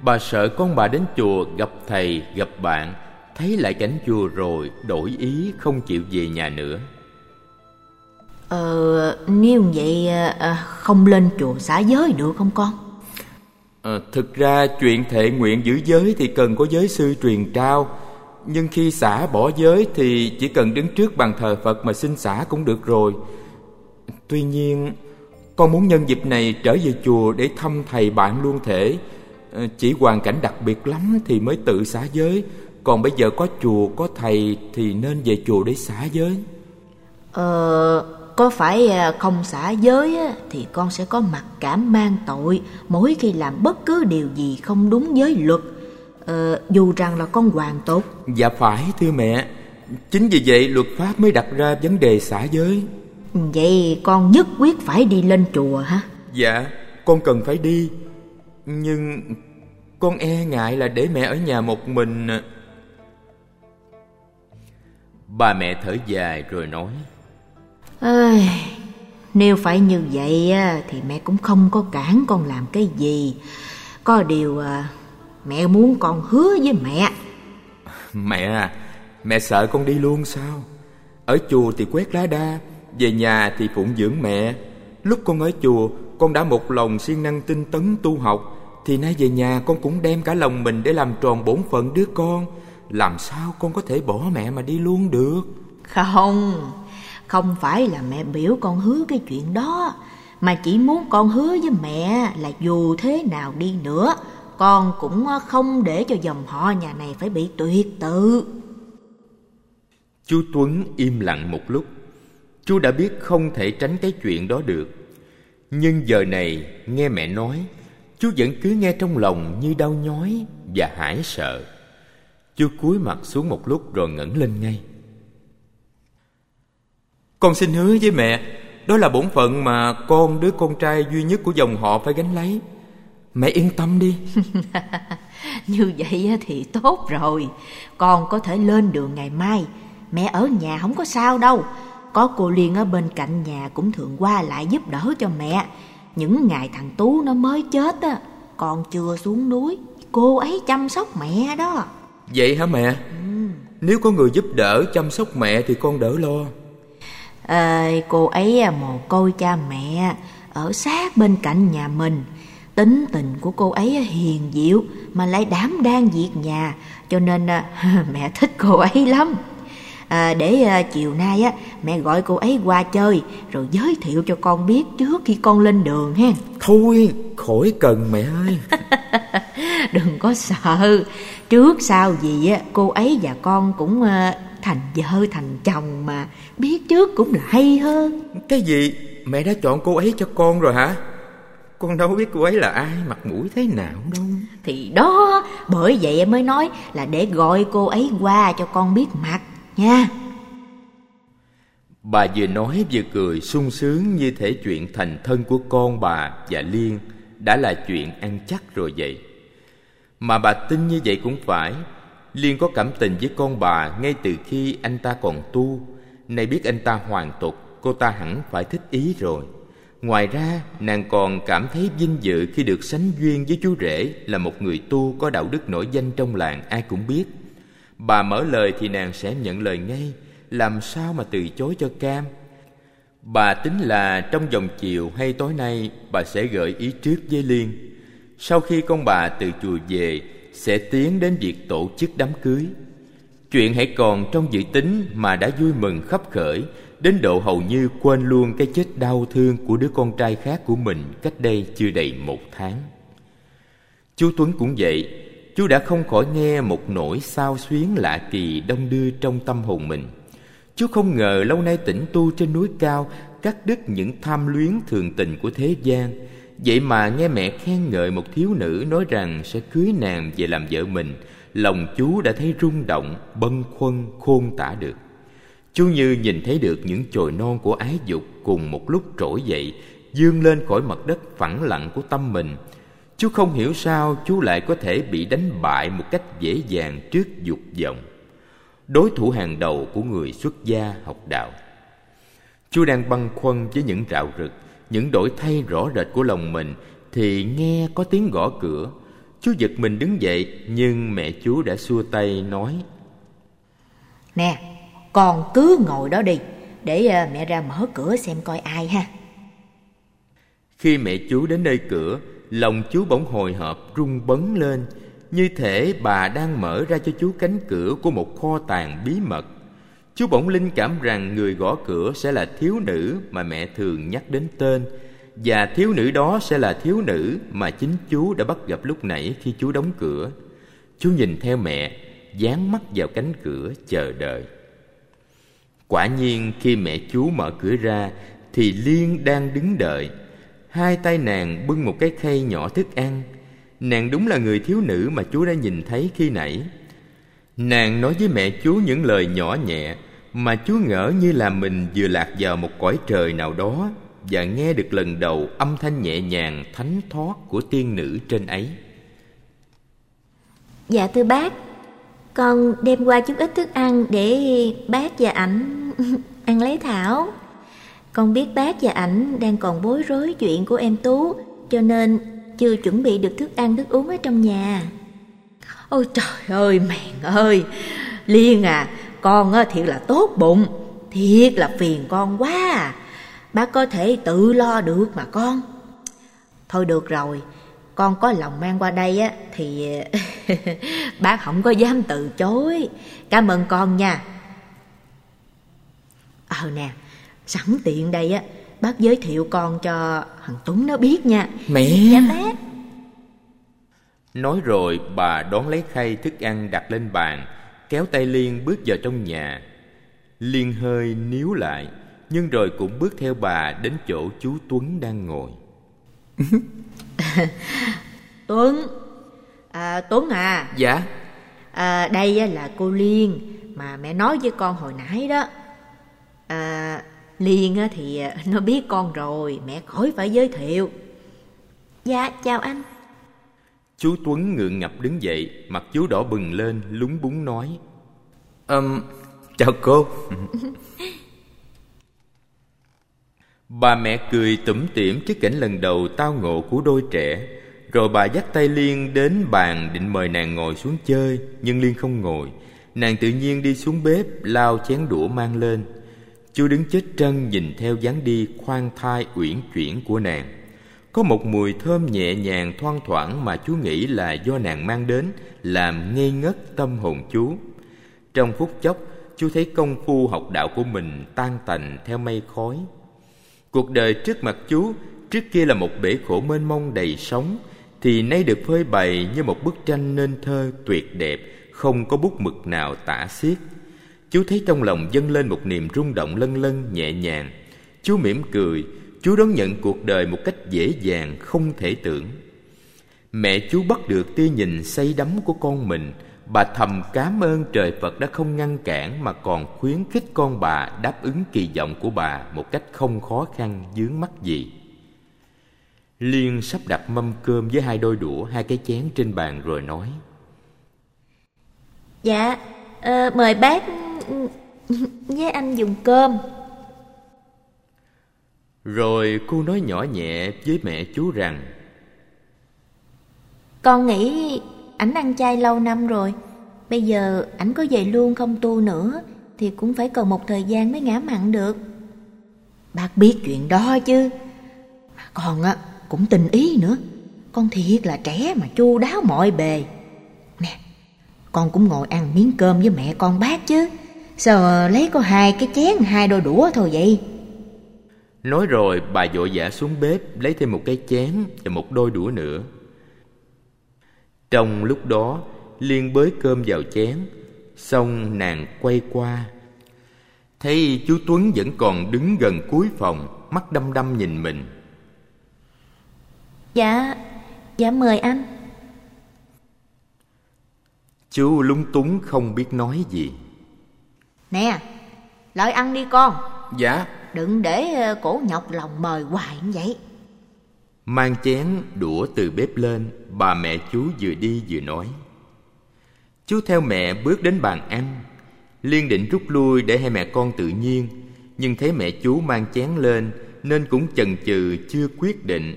Bà sợ con bà đến chùa gặp thầy, gặp bạn Thấy lại cảnh chùa rồi đổi ý không chịu về nhà nữa. Ờ nếu vậy à, không lên chùa xả giới được không con à, Thực ra chuyện thệ nguyện giữ giới thì cần có giới sư truyền trao. Nhưng khi xả bỏ giới thì chỉ cần đứng trước bàn thờ Phật mà xin xả cũng được rồi. Tuy nhiên con muốn nhân dịp này trở về chùa để thăm thầy bạn luôn thể. Ờ, chỉ hoàn cảnh đặc biệt lắm thì mới tự xả giới. Còn bây giờ có chùa, có thầy thì nên về chùa để xả giới. Ờ, có phải à, không xả giới á, thì con sẽ có mặc cảm mang tội mỗi khi làm bất cứ điều gì không đúng giới luật. Ờ, dù rằng là con hoàn tục. Dạ phải thưa mẹ Chính vì vậy luật pháp mới đặt ra vấn đề xả giới Vậy con nhất quyết phải đi lên chùa hả? Dạ con cần phải đi Nhưng con e ngại là để mẹ ở nhà một mình Bà mẹ thở dài rồi nói Ơi, nếu phải như vậy á, thì mẹ cũng không có cản con làm cái gì. Có điều à, mẹ muốn con hứa với mẹ. Mẹ à, mẹ sợ con đi luôn sao? Ở chùa thì quét lá đa, về nhà thì phụng dưỡng mẹ. Lúc con ở chùa, con đã một lòng siêng năng tinh tấn tu học, thì nay về nhà con cũng đem cả lòng mình để làm tròn bổn phận đứa con. Làm sao con có thể bỏ mẹ mà đi luôn được? Không, không phải là mẹ biểu con hứa cái chuyện đó, mà chỉ muốn con hứa với mẹ là dù thế nào đi nữa, con cũng không để cho dòng họ nhà này phải bị tuyệt tự. Chú Tuấn im lặng một lúc. Chú đã biết không thể tránh cái chuyện đó được. Nhưng giờ này nghe mẹ nói, chú vẫn cứ nghe trong lòng như đau nhói và hãi sợ. Chú cúi mặt xuống một lúc rồi ngẩng lên ngay. Con xin hứa với mẹ, đó là bổn phận mà con đứa con trai duy nhất của dòng họ phải gánh lấy. Mẹ yên tâm đi. [laughs] Như vậy thì tốt rồi, con có thể lên đường ngày mai. Mẹ ở nhà không có sao đâu. Có cô Liên ở bên cạnh nhà cũng thường qua lại giúp đỡ cho mẹ. Những ngày thằng Tú nó mới chết á, con chưa xuống núi. Cô ấy chăm sóc mẹ đó. Vậy hả mẹ? Ừ. Nếu có người giúp đỡ chăm sóc mẹ thì con đỡ lo. À, cô ấy mồ côi cha mẹ ở sát bên cạnh nhà mình. Tính tình của cô ấy hiền dịu mà lại đảm đang việc nhà cho nên [laughs] mẹ thích cô ấy lắm. À, để à, chiều nay á mẹ gọi cô ấy qua chơi rồi giới thiệu cho con biết trước khi con lên đường ha. Thôi, khỏi cần mẹ ơi. [laughs] Đừng có sợ. Trước sau gì á cô ấy và con cũng à, thành vợ thành chồng mà biết trước cũng là hay hơn. Cái gì? Mẹ đã chọn cô ấy cho con rồi hả? Con đâu biết cô ấy là ai mặt mũi thế nào đâu. Thì đó bởi vậy em mới nói là để gọi cô ấy qua cho con biết mặt nha. Bà vừa nói vừa cười sung sướng như thể chuyện thành thân của con bà và liên đã là chuyện ăn chắc rồi vậy. Mà bà tin như vậy cũng phải Liên có cảm tình với con bà ngay từ khi anh ta còn tu. Nay biết anh ta hoàn tục, Cô ta hẳn phải thích ý rồi. Ngoài ra, nàng còn cảm thấy vinh dự khi được sánh duyên với chú rể Là một người tu có đạo đức nổi danh trong làng, ai cũng biết. Bà mở lời thì nàng sẽ nhận lời ngay, Làm sao mà từ chối cho cam? Bà tính là trong vòng chiều hay tối nay, bà sẽ gợi ý trước với Liên. Sau khi con bà từ chùa về sẽ tiến đến việc tổ chức đám cưới. Chuyện hãy còn trong dự tính mà đã vui mừng khắp khởi đến độ hầu như quên luôn cái chết đau thương của đứa con trai khác của mình cách đây chưa đầy một tháng. Chú Tuấn cũng vậy, chú đã không khỏi nghe một nỗi sao xuyến lạ kỳ đông đưa trong tâm hồn mình. Chú không ngờ lâu nay tĩnh tu trên núi cao cắt đứt những tham luyến thường tình của thế gian. Vậy mà nghe mẹ khen ngợi một thiếu nữ nói rằng sẽ cưới nàng về làm vợ mình, lòng chú đã thấy rung động, bâng khuâng khôn tả được. Chú như nhìn thấy được những chồi non của ái dục cùng một lúc trỗi dậy, dương lên khỏi mặt đất phẳng lặng của tâm mình. Chú không hiểu sao chú lại có thể bị đánh bại một cách dễ dàng trước dục vọng. Đối thủ hàng đầu của người xuất gia học đạo. Chú đang băn khoăn với những rạo rực, những đổi thay rõ rệt của lòng mình thì nghe có tiếng gõ cửa. Chú giật mình đứng dậy nhưng mẹ chú đã xua tay nói Nè, con cứ ngồi đó đi Để ờ, mẹ ra mở cửa xem coi ai ha. Khi mẹ chú đến nơi cửa Lòng chú bỗng hồi hộp rung bấn lên. Như thể bà đang mở ra cho chú cánh cửa của một kho tàng bí mật Chú bỗng linh cảm rằng người gõ cửa sẽ là thiếu nữ mà mẹ thường nhắc đến tên Và thiếu nữ đó sẽ là thiếu nữ mà chính chú đã bắt gặp lúc nãy khi chú đóng cửa. Chú nhìn theo mẹ, dán mắt vào cánh cửa chờ đợi. Quả nhiên khi mẹ chú mở cửa ra Thì Liên đang đứng đợi. Hai tay nàng bưng một cái khay nhỏ thức ăn. Nàng đúng là người thiếu nữ mà chú đã nhìn thấy khi nãy. Nàng nói với mẹ chú những lời nhỏ nhẹ mà chú ngỡ như là mình vừa lạc vào một cõi trời nào đó Và nghe được lần đầu âm thanh nhẹ nhàng thánh thoát của tiên nữ trên ấy. Dạ thưa bác Con đem qua chút ít thức ăn để bác và ảnh [laughs] ăn lấy thảo. Con biết bác và ảnh đang còn bối rối chuyện của em Tú Cho nên chưa chuẩn bị được thức ăn thức uống ở trong nhà. Ôi trời ơi mẹ ơi Liên à Con á thiệt là tốt bụng. Thiệt là phiền con quá à. Bác có thể tự lo được mà con. Thôi được rồi Con có lòng mang qua đây á Thì [laughs] bác không có dám từ chối. Cảm ơn con nha. Ờ nè Sẵn tiện đây á Bác giới thiệu con cho thằng Tuấn nó biết nha. Mẹ. Dạ bác. Nói rồi bà đón lấy khay thức ăn đặt lên bàn Kéo tay Liên bước vào trong nhà. Liên hơi níu lại Nhưng rồi cũng bước theo bà đến chỗ chú Tuấn đang ngồi. [laughs] Tuấn à, Tuấn à. Dạ. À, Đây là cô Liên Mà mẹ nói với con hồi nãy đó. À, Liên á thì à, nó biết con rồi Mẹ khỏi phải giới thiệu. Dạ chào anh Chú Tuấn ngượng ngập đứng dậy Mặt chú đỏ bừng lên lúng búng nói. Um, Chào cô. [laughs] Bà mẹ cười tủm tỉm trước cảnh lần đầu tao ngộ của đôi trẻ. Rồi bà dắt tay Liên đến bàn định mời nàng ngồi xuống chơi Nhưng Liên không ngồi. Nàng tự nhiên đi xuống bếp lao chén đũa mang lên. Chú đứng chết trân nhìn theo dáng đi khoan thai uyển chuyển của nàng có một mùi thơm nhẹ nhàng thoang thoảng mà chú nghĩ là do nàng mang đến, Làm ngây ngất tâm hồn chú Trong phút chốc chú thấy công phu học đạo của mình tan tành theo mây khói. Cuộc đời trước mặt chú trước kia là một bể khổ mênh mông đầy sóng, Thì nay được phơi bày như một bức tranh nên thơ tuyệt đẹp, Không có bút mực nào tả xiết. Chú thấy trong lòng dâng lên một niềm rung động lân lân nhẹ nhàng. Chú mỉm cười Chú đón nhận cuộc đời một cách dễ dàng không thể tưởng. Mẹ chú bắt được tia nhìn say đắm của con mình. Bà thầm cảm ơn trời Phật đã không ngăn cản Mà còn khuyến khích con bà đáp ứng kỳ vọng của bà Một cách không khó khăn dướng mắt gì. Liên sắp đặt mâm cơm với hai đôi đũa Hai cái chén trên bàn rồi nói. Dạ uh, mời bác với anh dùng cơm. Rồi cô nói nhỏ nhẹ với mẹ chú rằng Con nghĩ ảnh ăn chay lâu năm rồi. Bây giờ ảnh có về luôn không tu nữa Thì cũng phải cần một thời gian mới ngã mặn được. Bác biết chuyện đó chứ. Con á cũng tình ý nữa. Con thiệt là trẻ mà chu đáo mọi bề. Nè Con cũng ngồi ăn miếng cơm với mẹ con bác chứ. Sao lấy có hai cái chén hai đôi đũa thôi vậy Nói rồi bà vội vã xuống bếp lấy thêm một cái chén và một đôi đũa nữa. Trong lúc đó Liên bới cơm vào chén Xong nàng quay qua. Thấy chú Tuấn vẫn còn đứng gần cuối phòng Mắt đăm đăm nhìn mình. Dạ, dạ mời anh. Chú lúng túng không biết nói gì. Nè, lợi ăn đi con. Dạ Đừng để ờ, cổ nhọc lòng mời hoài như vậy. Mang chén, đũa từ bếp lên, Bà mẹ chú vừa đi vừa nói. Chú theo mẹ bước đến bàn ăn. Liên định rút lui để hai mẹ con tự nhiên, Nhưng thấy mẹ chú mang chén lên Nên cũng chần chừ, chưa quyết định.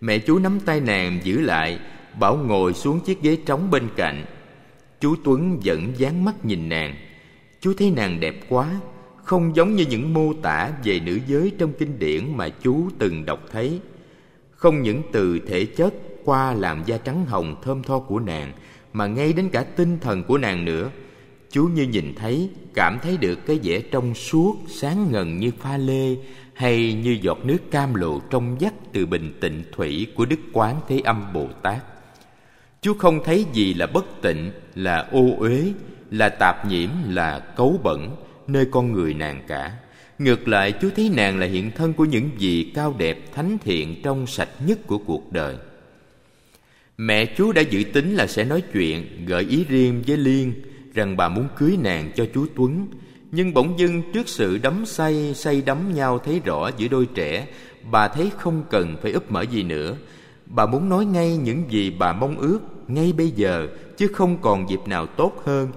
Mẹ chú nắm tay nàng giữ lại, Bảo ngồi xuống chiếc ghế trống bên cạnh. Chú Tuấn vẫn dán mắt nhìn nàng. Chú thấy nàng đẹp quá không giống như những mô tả về nữ giới trong kinh điển mà chú từng đọc thấy. Không những từ thể chất qua làm da trắng hồng thơm tho của nàng Mà ngay đến cả tinh thần của nàng nữa. Chú như nhìn thấy, cảm thấy được cái vẻ trong suốt, sáng ngần như pha lê Hay như giọt nước cam lộ trong vắt từ bình tịnh thủy của Đức Quán Thế Âm Bồ Tát. Chú không thấy gì là bất tịnh, là ô uế, là tạp nhiễm, là cấu bẩn nơi con người nàng cả. Ngược lại chú thấy nàng là hiện thân của những gì cao đẹp, thánh thiện, trong sạch nhất của cuộc đời. Mẹ chú đã dự tính là sẽ nói chuyện, gợi ý riêng với Liên rằng bà muốn cưới nàng cho chú Tuấn. Nhưng bỗng dưng trước sự đắm say, say đắm nhau thấy rõ giữa đôi trẻ, bà thấy không cần phải úp mở gì nữa. Bà muốn nói ngay những gì bà mong ước ngay bây giờ, chứ không còn dịp nào tốt hơn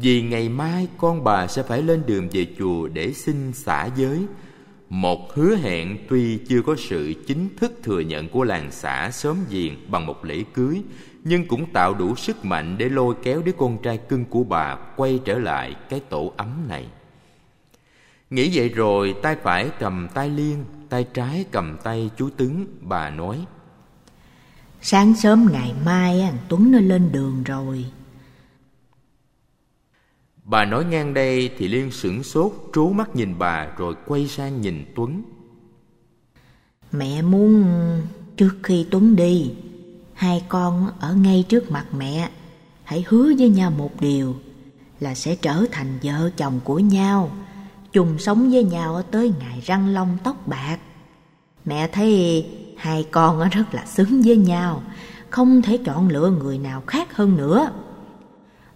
vì ngày mai con bà sẽ phải lên đường về chùa để xin xả giới. Một hứa hẹn tuy chưa có sự chính thức thừa nhận của làng xã sớm giềng bằng một lễ cưới, nhưng cũng tạo đủ sức mạnh để lôi kéo đứa con trai cưng của bà quay trở lại cái tổ ấm này. Nghĩ vậy rồi, tay phải cầm tay liên, tay trái cầm tay chú tứng, bà nói, sáng sớm ngày mai anh tuấn nó lên đường rồi. Bà nói ngang đây thì Liên sửng sốt trố mắt nhìn bà rồi quay sang nhìn Tuấn. Mẹ muốn trước khi Tuấn đi, hai con ở ngay trước mặt mẹ, hãy hứa với nhau một điều là sẽ trở thành vợ chồng của nhau, chung sống với nhau tới ngày răng long tóc bạc. Mẹ thấy hai con rất là xứng với nhau, không thể chọn lựa người nào khác hơn nữa.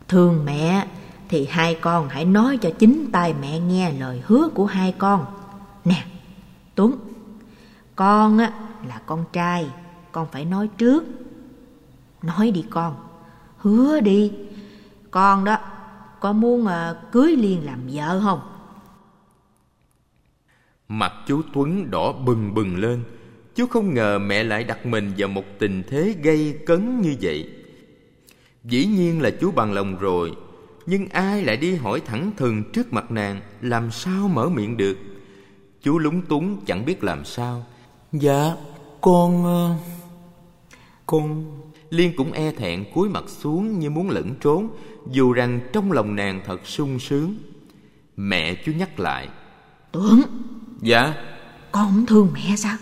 Thương mẹ thì hai con hãy nói cho chính tay mẹ nghe lời hứa của hai con. Nè, Tuấn, con á là con trai, con phải nói trước. Nói đi con, hứa đi. Con đó, con muốn à, cưới Liên làm vợ không? Mặt chú Tuấn đỏ bừng bừng lên. Chú không ngờ mẹ lại đặt mình vào một tình thế gây cấn như vậy. Dĩ nhiên là chú bằng lòng rồi nhưng ai lại đi hỏi thẳng thừng trước mặt nàng Làm sao mở miệng được? Chú lúng túng chẳng biết làm sao. Dạ con ờ, Con Liên cũng e thẹn cúi mặt xuống như muốn lẫn trốn Dù rằng trong lòng nàng thật sung sướng. Mẹ chú nhắc lại. Tuấn Dạ. Con không thương mẹ sao?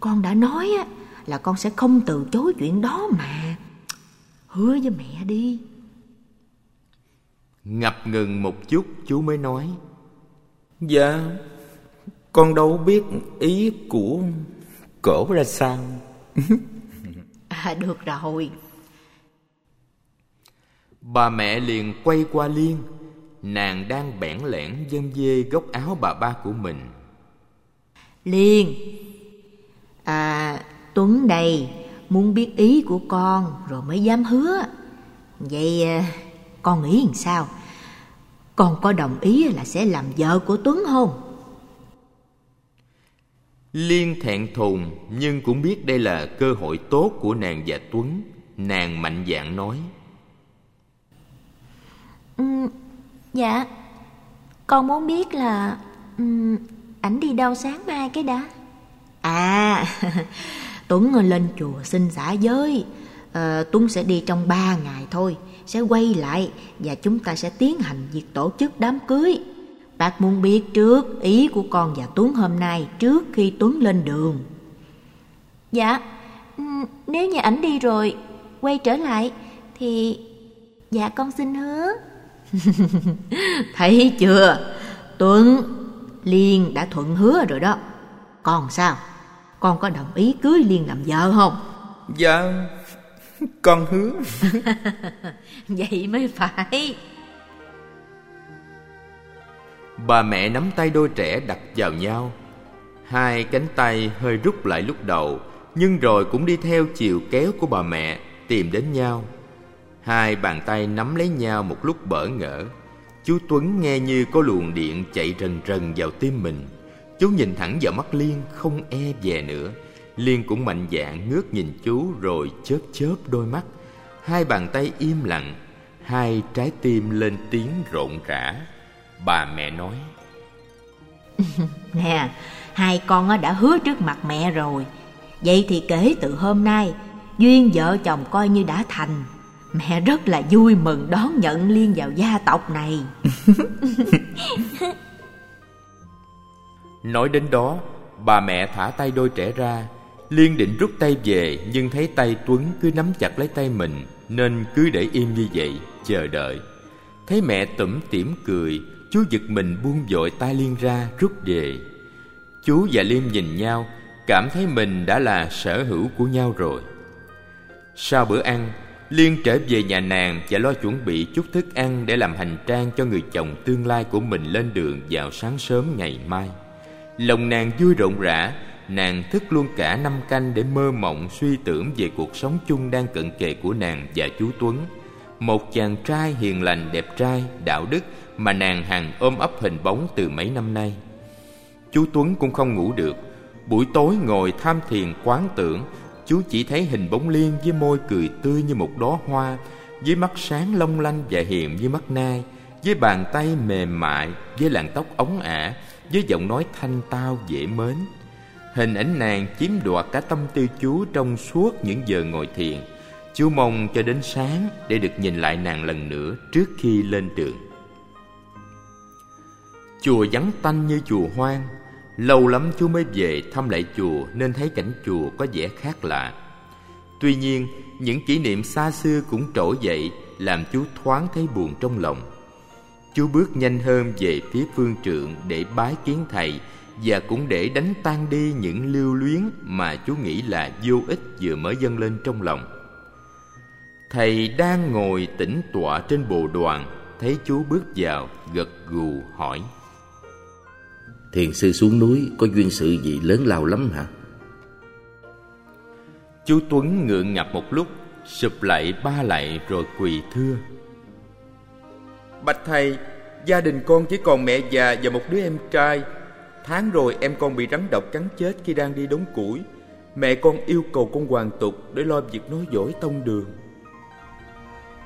Con đã nói á là con sẽ không từ chối chuyện đó mà. Hứa với mẹ đi Ngập ngừng một chút chú mới nói. Dạ Con đâu biết ý của cổ ra sao. À được rồi. Bà mẹ liền quay qua Liên. Nàng đang bẽn lẽn dâng dê góc áo bà ba của mình. Liên À Tuấn đây Muốn biết ý của con Rồi mới dám hứa. Vậy à, con nghĩ làm sao? Con có đồng ý là sẽ làm vợ của Tuấn không? Liên thẹn thùng nhưng cũng biết đây là cơ hội tốt của nàng và Tuấn. Nàng mạnh dạn nói. Ừ, dạ, con muốn biết là um, ảnh đi đâu sáng mai cái đã? À, [laughs] Tuấn lên chùa xin xả giới. À, Tuấn sẽ đi trong ba ngày thôi, sẽ quay lại và chúng ta sẽ tiến hành việc tổ chức đám cưới. Bác muốn biết trước ý của con và Tuấn hôm nay trước khi Tuấn lên đường. Dạ, nếu như ảnh đi rồi, quay trở lại, thì dạ con xin hứa. [laughs] Thấy chưa, Tuấn, Liên đã thuận hứa rồi đó. Còn sao, con có đồng ý cưới Liên làm vợ không? Dạ, con hứa. [laughs] Vậy mới phải. Bà mẹ nắm tay đôi trẻ đặt vào nhau. Hai cánh tay hơi rút lại lúc đầu Nhưng rồi cũng đi theo chiều kéo của bà mẹ Tìm đến nhau. Hai bàn tay nắm lấy nhau một lúc bỡ ngỡ. Chú Tuấn nghe như có luồng điện chạy rần rần vào tim mình. Chú nhìn thẳng vào mắt Liên không e dè nữa Liên cũng mạnh dạn ngước nhìn chú rồi chớp chớp đôi mắt. Hai bàn tay im lặng Hai trái tim lên tiếng rộn rã. Bà mẹ nói [laughs] Nè, hai con đã hứa trước mặt mẹ rồi. Vậy thì kể từ hôm nay Duyên vợ chồng coi như đã thành. Mẹ rất là vui mừng đón nhận Liên vào gia tộc này. [laughs] Nói đến đó Bà mẹ thả tay đôi trẻ ra Liên định rút tay về Nhưng thấy tay Tuấn cứ nắm chặt lấy tay mình Nên cứ để im như vậy Chờ đợi. Thấy mẹ tủm tỉm cười Chú giật mình buông vội tay Liên ra rút về. Chú và Liên nhìn nhau Cảm thấy mình đã là sở hữu của nhau rồi. Sau bữa ăn Liên trở về nhà nàng và lo chuẩn bị chút thức ăn để làm hành trang cho người chồng tương lai của mình lên đường vào sáng sớm ngày mai. Lòng nàng vui rộn rã, nàng thức luôn cả năm canh để mơ mộng suy tưởng về cuộc sống chung đang cận kề của nàng và chú Tuấn. Một chàng trai hiền lành đẹp trai, đạo đức mà nàng hằng ôm ấp hình bóng từ mấy năm nay. Chú Tuấn cũng không ngủ được, buổi tối ngồi tham thiền quán tưởng, chú chỉ thấy hình bóng liên với môi cười tươi như một đóa hoa, với mắt sáng long lanh và hiền như mắt nai, với bàn tay mềm mại, với làn tóc ống ả, với giọng nói thanh tao dễ mến. Hình ảnh nàng chiếm đoạt cả tâm tư chú trong suốt những giờ ngồi thiền. Chú mong cho đến sáng để được nhìn lại nàng lần nữa trước khi lên đường. Chùa vắng tanh như chùa hoang Lâu lắm chú mới về thăm lại chùa Nên thấy cảnh chùa có vẻ khác lạ Tuy nhiên, những kỷ niệm xa xưa cũng trỗi dậy, Làm chú thoáng thấy buồn trong lòng Chú bước nhanh hơn về phía phương trượng để bái kiến thầy và cũng để đánh tan đi những lưu luyến mà chú nghĩ là vô ích vừa mới dâng lên trong lòng. Thầy đang ngồi tĩnh tọa trên bồ đoàn Thấy chú bước vào, gật gù hỏi. Thiền sư xuống núi có duyên sự gì lớn lao lắm hả? Chú Tuấn ngượng ngập một lúc Sụp lại ba lại rồi quỳ thưa. Bạch thầy Gia đình con chỉ còn mẹ già và một đứa em trai Tháng rồi em con bị rắn độc cắn chết khi đang đi đống củi. Mẹ con yêu cầu con hoàn tục để lo việc nói dỗi tông đường.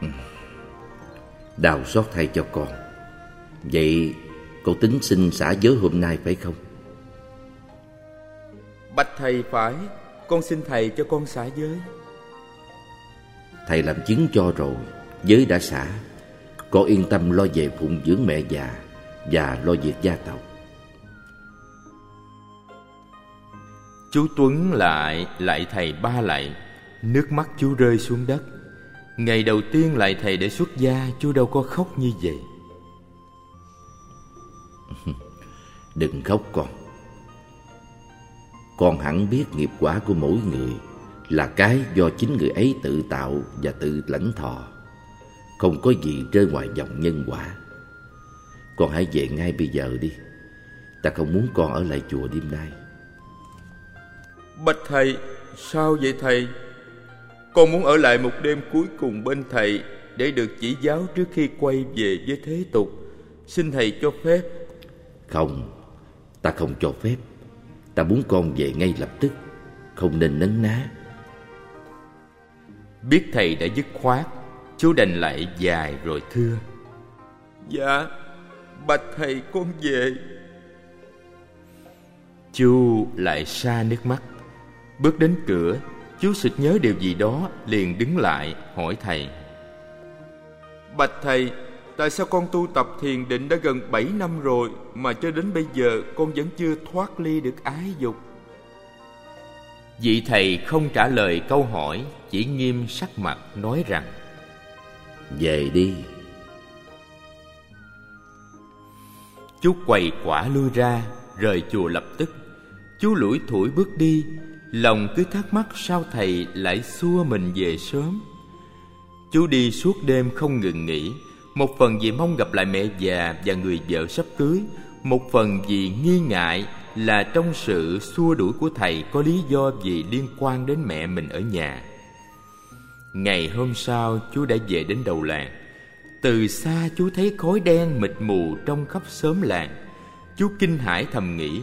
Ừ. Đào xót thay cho con. Vậy Cậu tính xin xả giới hôm nay phải không? Bạch thầy phải Con xin thầy cho con xả giới. Thầy làm chứng cho rồi Giới đã xả. Con yên tâm lo về phụng dưỡng mẹ già Và lo việc gia tộc Chú Tuấn lại lại thầy ba lại. Nước mắt chú rơi xuống đất. Ngày đầu tiên lại thầy để xuất gia, Chú đâu có khóc như vậy. [laughs] Đừng khóc con. Con hẳn biết nghiệp quả của mỗi người Là cái do chính người ấy tự tạo và tự lãnh thọ. Không có gì rơi ngoài dòng nhân quả. Con hãy về ngay bây giờ đi. Ta không muốn con ở lại chùa đêm nay. Bạch thầy, sao vậy thầy? Con muốn ở lại một đêm cuối cùng bên thầy Để được chỉ giáo trước khi quay về với thế tục. Xin thầy cho phép. Không, Ta không cho phép. Ta muốn con về ngay lập tức Không nên nấn ná. Biết thầy đã dứt khoát Chú đành lại dài rồi thưa. Dạ Bạch thầy con về. Chú lại xa nước mắt Bước đến cửa Chú sực nhớ điều gì đó Liền đứng lại hỏi thầy. Bạch thầy Tại sao con tu tập thiền định đã gần 7 năm rồi Mà cho đến bây giờ con vẫn chưa thoát ly được ái dục? Vị thầy không trả lời câu hỏi Chỉ nghiêm sắc mặt nói rằng Về đi. Chú quầy quả lui ra Rời chùa lập tức. Chú lủi thủi bước đi Lòng cứ thắc mắc sao thầy lại xua mình về sớm. Chú đi suốt đêm không ngừng nghỉ, Một phần vì mong gặp lại mẹ già và người vợ sắp cưới, Một phần vì nghi ngại là trong sự xua đuổi của thầy có lý do gì liên quan đến mẹ mình ở nhà. Ngày hôm sau, chú đã về đến đầu làng. Từ xa chú thấy khói đen mịt mù trong khắp xóm làng. Chú kinh hãi thầm nghĩ,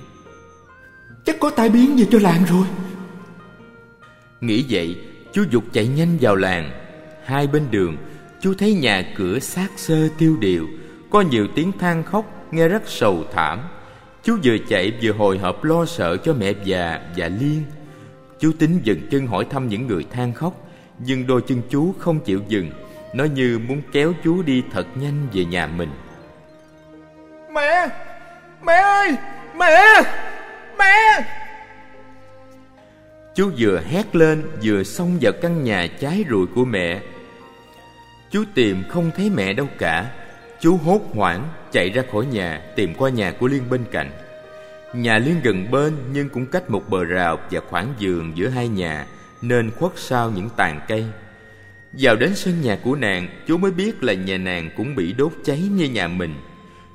Chắc có tai biến gì cho làng rồi. Nghĩ vậy chú dục chạy nhanh vào làng. Hai bên đường chú thấy nhà cửa xác xơ tiêu điều. Có nhiều tiếng than khóc, nghe rất sầu thảm. Chú vừa chạy vừa hồi hộp lo sợ cho mẹ già và Liên. Chú tính dừng chân hỏi thăm những người than khóc, Nhưng đôi chân chú không chịu dừng. Nó như muốn kéo chú đi thật nhanh về nhà mình. Mẹ! Mẹ ơi! Mẹ! Mẹ! Chú vừa hét lên, vừa xông vào căn nhà cháy rụi của mẹ. Chú tìm không thấy mẹ đâu cả. Chú hốt hoảng, chạy ra khỏi nhà, tìm qua nhà của Liên bên cạnh. Nhà Liên gần bên, nhưng cũng cách một bờ rào và khoảng giường giữa hai nhà, Nên khuất sau những tàn cây. Vào đến sân nhà của nàng, Chú mới biết là nhà nàng cũng bị đốt cháy như nhà mình.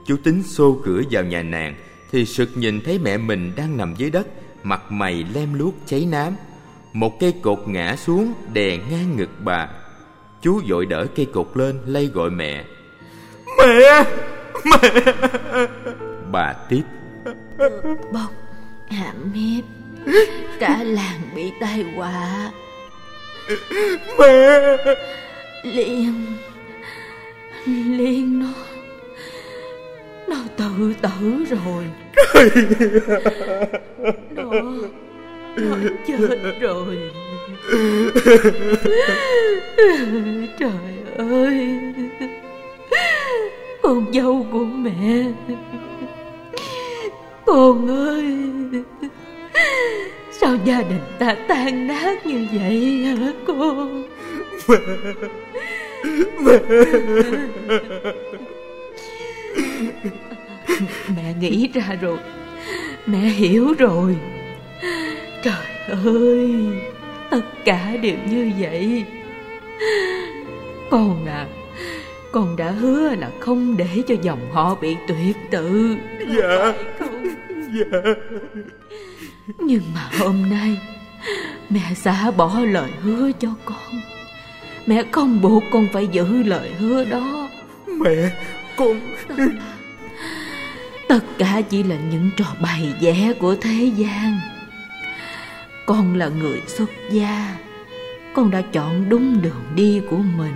Chú tính xô cửa vào nhà nàng, Thì sực nhìn thấy mẹ mình đang nằm dưới đất Mặt mày lem luốc cháy nám. Một cây cột ngã xuống đè ngang ngực bà. Chú vội đỡ cây cột lên lay gọi mẹ. Mẹ! Mẹ! Bà tiếp. Bốc hàm hiếp. Cả làng bị tai họa. Mẹ! Liên Liên nó Nó tự tử rồi. Nó Nó chết rồi. Trời ơi. Con dâu của mẹ. Con ơi. Sao gia đình ta tan nát như vậy hả con? Mẹ [laughs] [laughs] nghĩ ra rồi. Mẹ hiểu rồi. Trời ơi Tất cả đều như vậy. Con à Con đã hứa là không để cho dòng họ bị tuyệt tự. Dạ? Dạ. Nhưng mà hôm nay Mẹ xã bỏ lời hứa cho con. Mẹ không buộc con phải giữ lời hứa đó. Mẹ Con Tất cả chỉ là những trò bày vẽ của thế gian. Con là người xuất gia, Con đã chọn đúng đường đi của mình.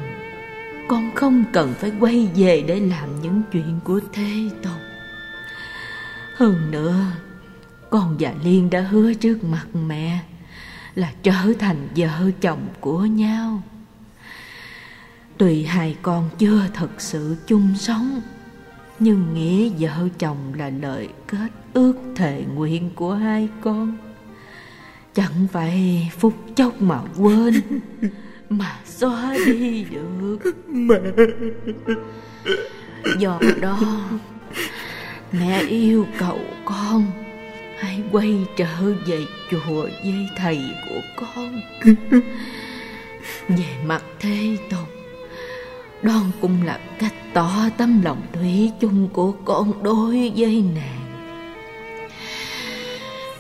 Con không cần phải quay về để làm những chuyện của thế tục. Hơn nữa, Con và Liên đã hứa trước mặt mẹ Là trở thành vợ chồng của nhau. Tuy hai con chưa thật sự chung sống nhưng nghĩa vợ chồng là lời kết ước thề nguyện của hai con. Chẳng phải phút chốc mà quên [laughs] Mà xóa đi được. [laughs] Mẹ. Do đó Mẹ yêu cầu con Hãy quay trở về chùa với thầy của con. [laughs] Về mặt thế tục đó cũng là cách tỏ tấm lòng thủy chung của con đối với nàng.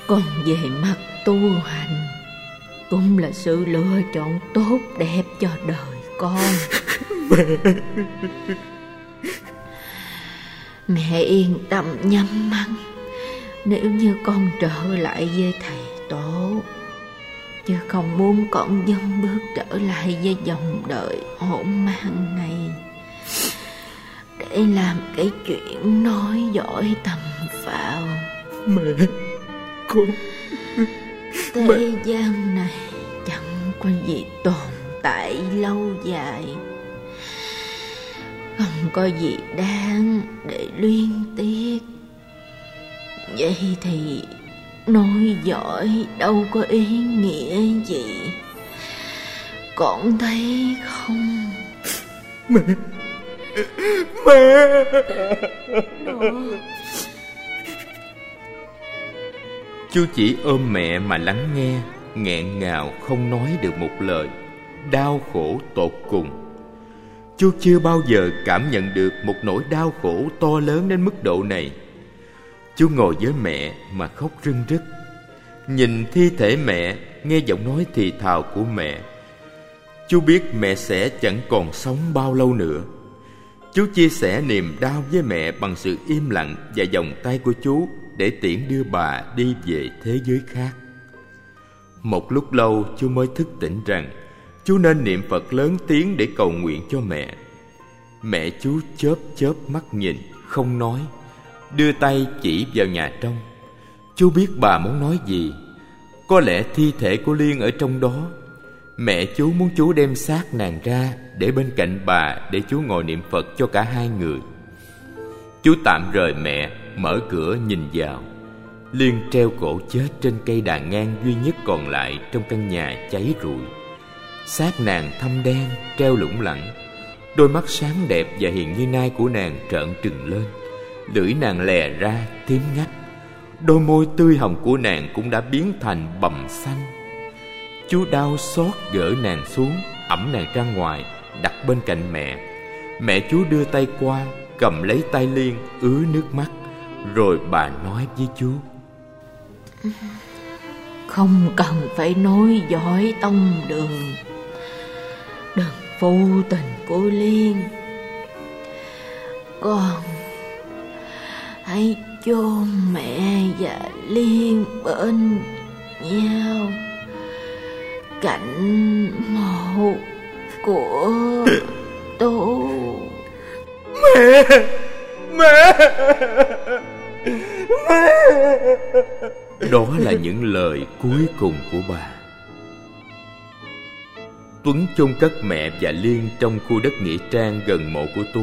Còn về mặt tu hành, Cũng là sự lựa chọn tốt đẹp cho đời con. Mẹ yên tâm nhắm mắt. Nếu như con trở lại với thầy Chứ không muốn con dâng bước trở lại với dòng đời hỗn mang này. Để làm cái chuyện nói giỏi tầm phào. Mẹ Con Thế gian này chẳng có gì tồn tại lâu dài. Không có gì đáng để luyên tiếc. Vậy thì nói giỏi đâu có ý nghĩa gì. Con thấy không? Mẹ Chú chỉ ôm mẹ mà lắng nghe nghẹn ngào không nói được một lời đau khổ tột cùng. Chú chưa bao giờ cảm nhận được một nỗi đau khổ to lớn đến mức độ này chú ngồi với mẹ mà khóc rưng rức nhìn thi thể mẹ, nghe giọng nói thì thào của mẹ. Chú biết mẹ sẽ chẳng còn sống bao lâu nữa. Chú chia sẻ niềm đau với mẹ bằng sự im lặng và vòng tay của chú để tiễn đưa bà đi về thế giới khác. Một lúc lâu, chú mới thức tỉnh rằng chú nên niệm phật lớn tiếng để cầu nguyện cho mẹ. Mẹ chú chớp chớp mắt nhìn, không nói đưa tay chỉ vào nhà trong. Chú biết bà muốn nói gì. Có lẽ thi thể của liên ở trong đó. Mẹ chú muốn chú đem xác nàng ra để bên cạnh bà để chú ngồi niệm phật cho cả hai người. Chú tạm rời mẹ, mở cửa nhìn vào. Liên treo cổ chết trên cây đà ngang duy nhất còn lại trong căn nhà cháy rụi. Xác nàng thâm đen, treo lủng lẳng. Đôi mắt sáng đẹp và hiền như nai của nàng trợn trừng lên lưỡi nàng lè ra tím ngắt. Đôi môi tươi hồng của nàng cũng đã biến thành bầm xanh. Chú đau xót gỡ nàng xuống, ẩm nàng ra ngoài, đặt bên cạnh mẹ. Mẹ chú đưa tay qua, cầm lấy tay liên, ứa nước mắt. Rồi bà nói với chú. [laughs] Không cần phải nói giỏi tông đường. Đừng vô tình của Liên. Con Hãy chôn mẹ và Liên bên nhau. Cạnh mộ của tôi. Mẹ! Mẹ! Đó là những lời cuối cùng của bà. Tuấn chôn cất mẹ và Liên trong khu đất nghĩa trang gần mộ của Tú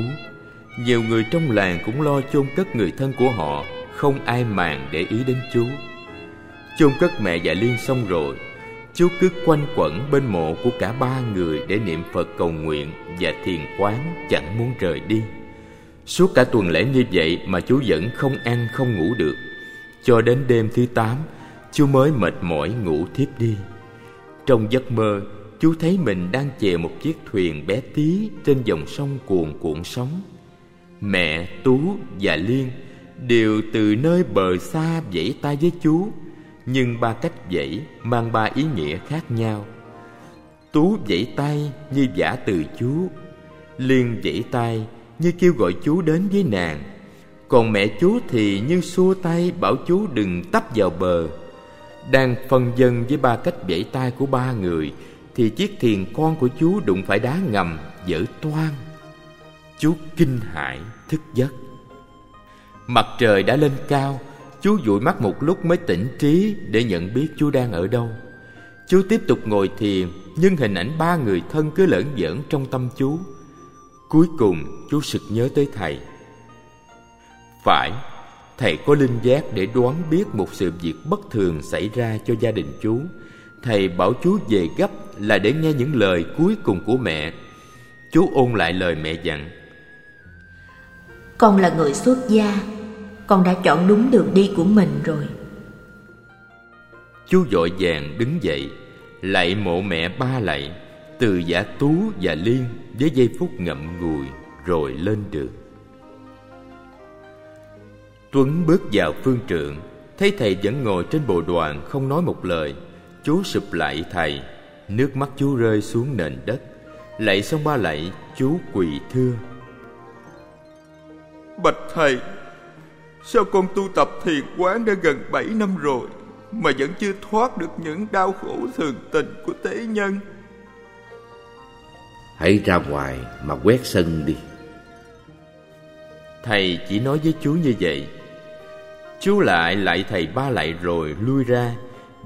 nhiều người trong làng cũng lo chôn cất người thân của họ, Không ai màng để ý đến chú Chôn cất mẹ và Liên xong rồi Chú cứ quanh quẩn bên mộ của cả ba người Để niệm Phật cầu nguyện và thiền quán chẳng muốn rời đi. Suốt cả tuần lễ như vậy mà chú vẫn không ăn không ngủ được. Cho đến đêm thứ tám Chú mới mệt mỏi ngủ thiếp đi. Trong giấc mơ Chú thấy mình đang chèo một chiếc thuyền bé tí Trên dòng sông cuồn cuộn sóng. Mẹ, Tú và Liên Đều từ nơi bờ xa vẫy tay với chú. Nhưng ba cách vẫy mang ba ý nghĩa khác nhau. Tú vẫy tay như giả từ chú. Liên vẫy tay như kêu gọi chú đến với nàng. Còn mẹ chú thì như xua tay bảo chú đừng tấp vào bờ. Đang phân dân với ba cách vẫy tay của ba người thì chiếc thuyền con của chú đụng phải đá ngầm dở toang chú kinh hãi thức giấc. Mặt trời đã lên cao chú dụi mắt một lúc mới tỉnh trí để nhận biết chú đang ở đâu. Chú tiếp tục ngồi thiền, nhưng hình ảnh ba người thân cứ lởn vởn trong tâm chú Cuối cùng chú sực nhớ tới thầy. Phải, Thầy có linh giác để đoán biết một sự việc bất thường xảy ra cho gia đình chú Thầy bảo chú về gấp là để nghe những lời cuối cùng của mẹ. Chú ôn lại lời mẹ dặn con là người xuất gia. Con đã chọn đúng đường đi của mình rồi. Chú vội vàng đứng dậy Lạy mộ mẹ ba lạy Từ giả tú và liên với giây phút ngậm ngùi rồi lên đường. Tuấn bước vào phương trượng thấy thầy vẫn ngồi trên bộ đoàn không nói một lời. Chú sụp lại, thầy, nước mắt chú rơi xuống nền đất. Lạy xong ba lạy chú quỳ thưa. Bạch thầy Sao con tu tập thiền quán đã gần 7 năm rồi Mà vẫn chưa thoát được những đau khổ thường tình của tế nhân? Hãy ra ngoài mà quét sân đi. Thầy chỉ nói với chú như vậy. Chú lại lại thầy ba lại rồi lui ra.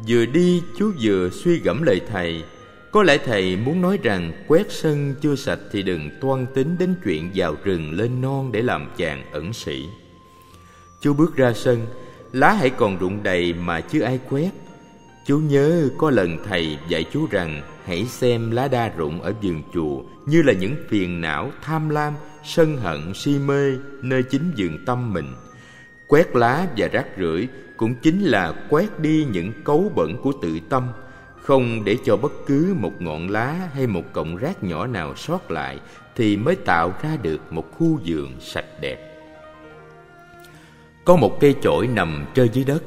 Vừa đi chú vừa suy gẫm lời thầy có lẽ thầy muốn nói rằng Quét sân chưa sạch thì đừng toan tính đến chuyện vào rừng lên non Để làm chàng ẩn sĩ. Chú bước ra sân Lá hãy còn rụng đầy mà chưa ai quét. Chú nhớ có lần thầy dạy chú rằng Hãy xem lá đa rụng ở vườn chùa Như là những phiền não, tham lam, sân hận, si mê Nơi chính vườn tâm mình. Quét lá và rác rưởi cũng chính là quét đi những cấu bẩn của tự tâm. Không để cho bất cứ một ngọn lá hay một cọng rác nhỏ nào sót lại Thì mới tạo ra được một khu vườn sạch đẹp. Có một cây chổi nằm trơ dưới đất,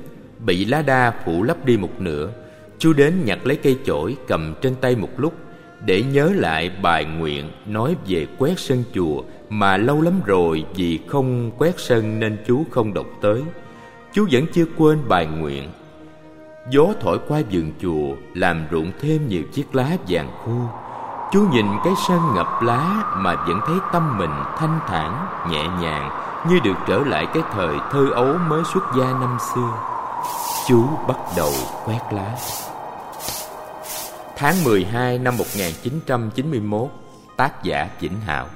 Bị lá đa phủ lấp đi một nửa. Chú đến nhặt lấy cây chổi cầm trên tay một lúc Để nhớ lại bài nguyện nói về quét sân chùa Mà lâu lắm rồi vì không quét sân nên chú không đọc tới. Chú vẫn chưa quên bài nguyện Gió thổi qua vườn chùa Làm rụng thêm nhiều chiếc lá vàng khô Chú nhìn cái sân ngập lá Mà vẫn thấy tâm mình thanh thản, nhẹ nhàng Như được trở lại cái thời thơ ấu mới xuất gia năm xưa. Chú bắt đầu quét lá. Tháng 12 năm 1991 Tác giả Vĩnh Hạo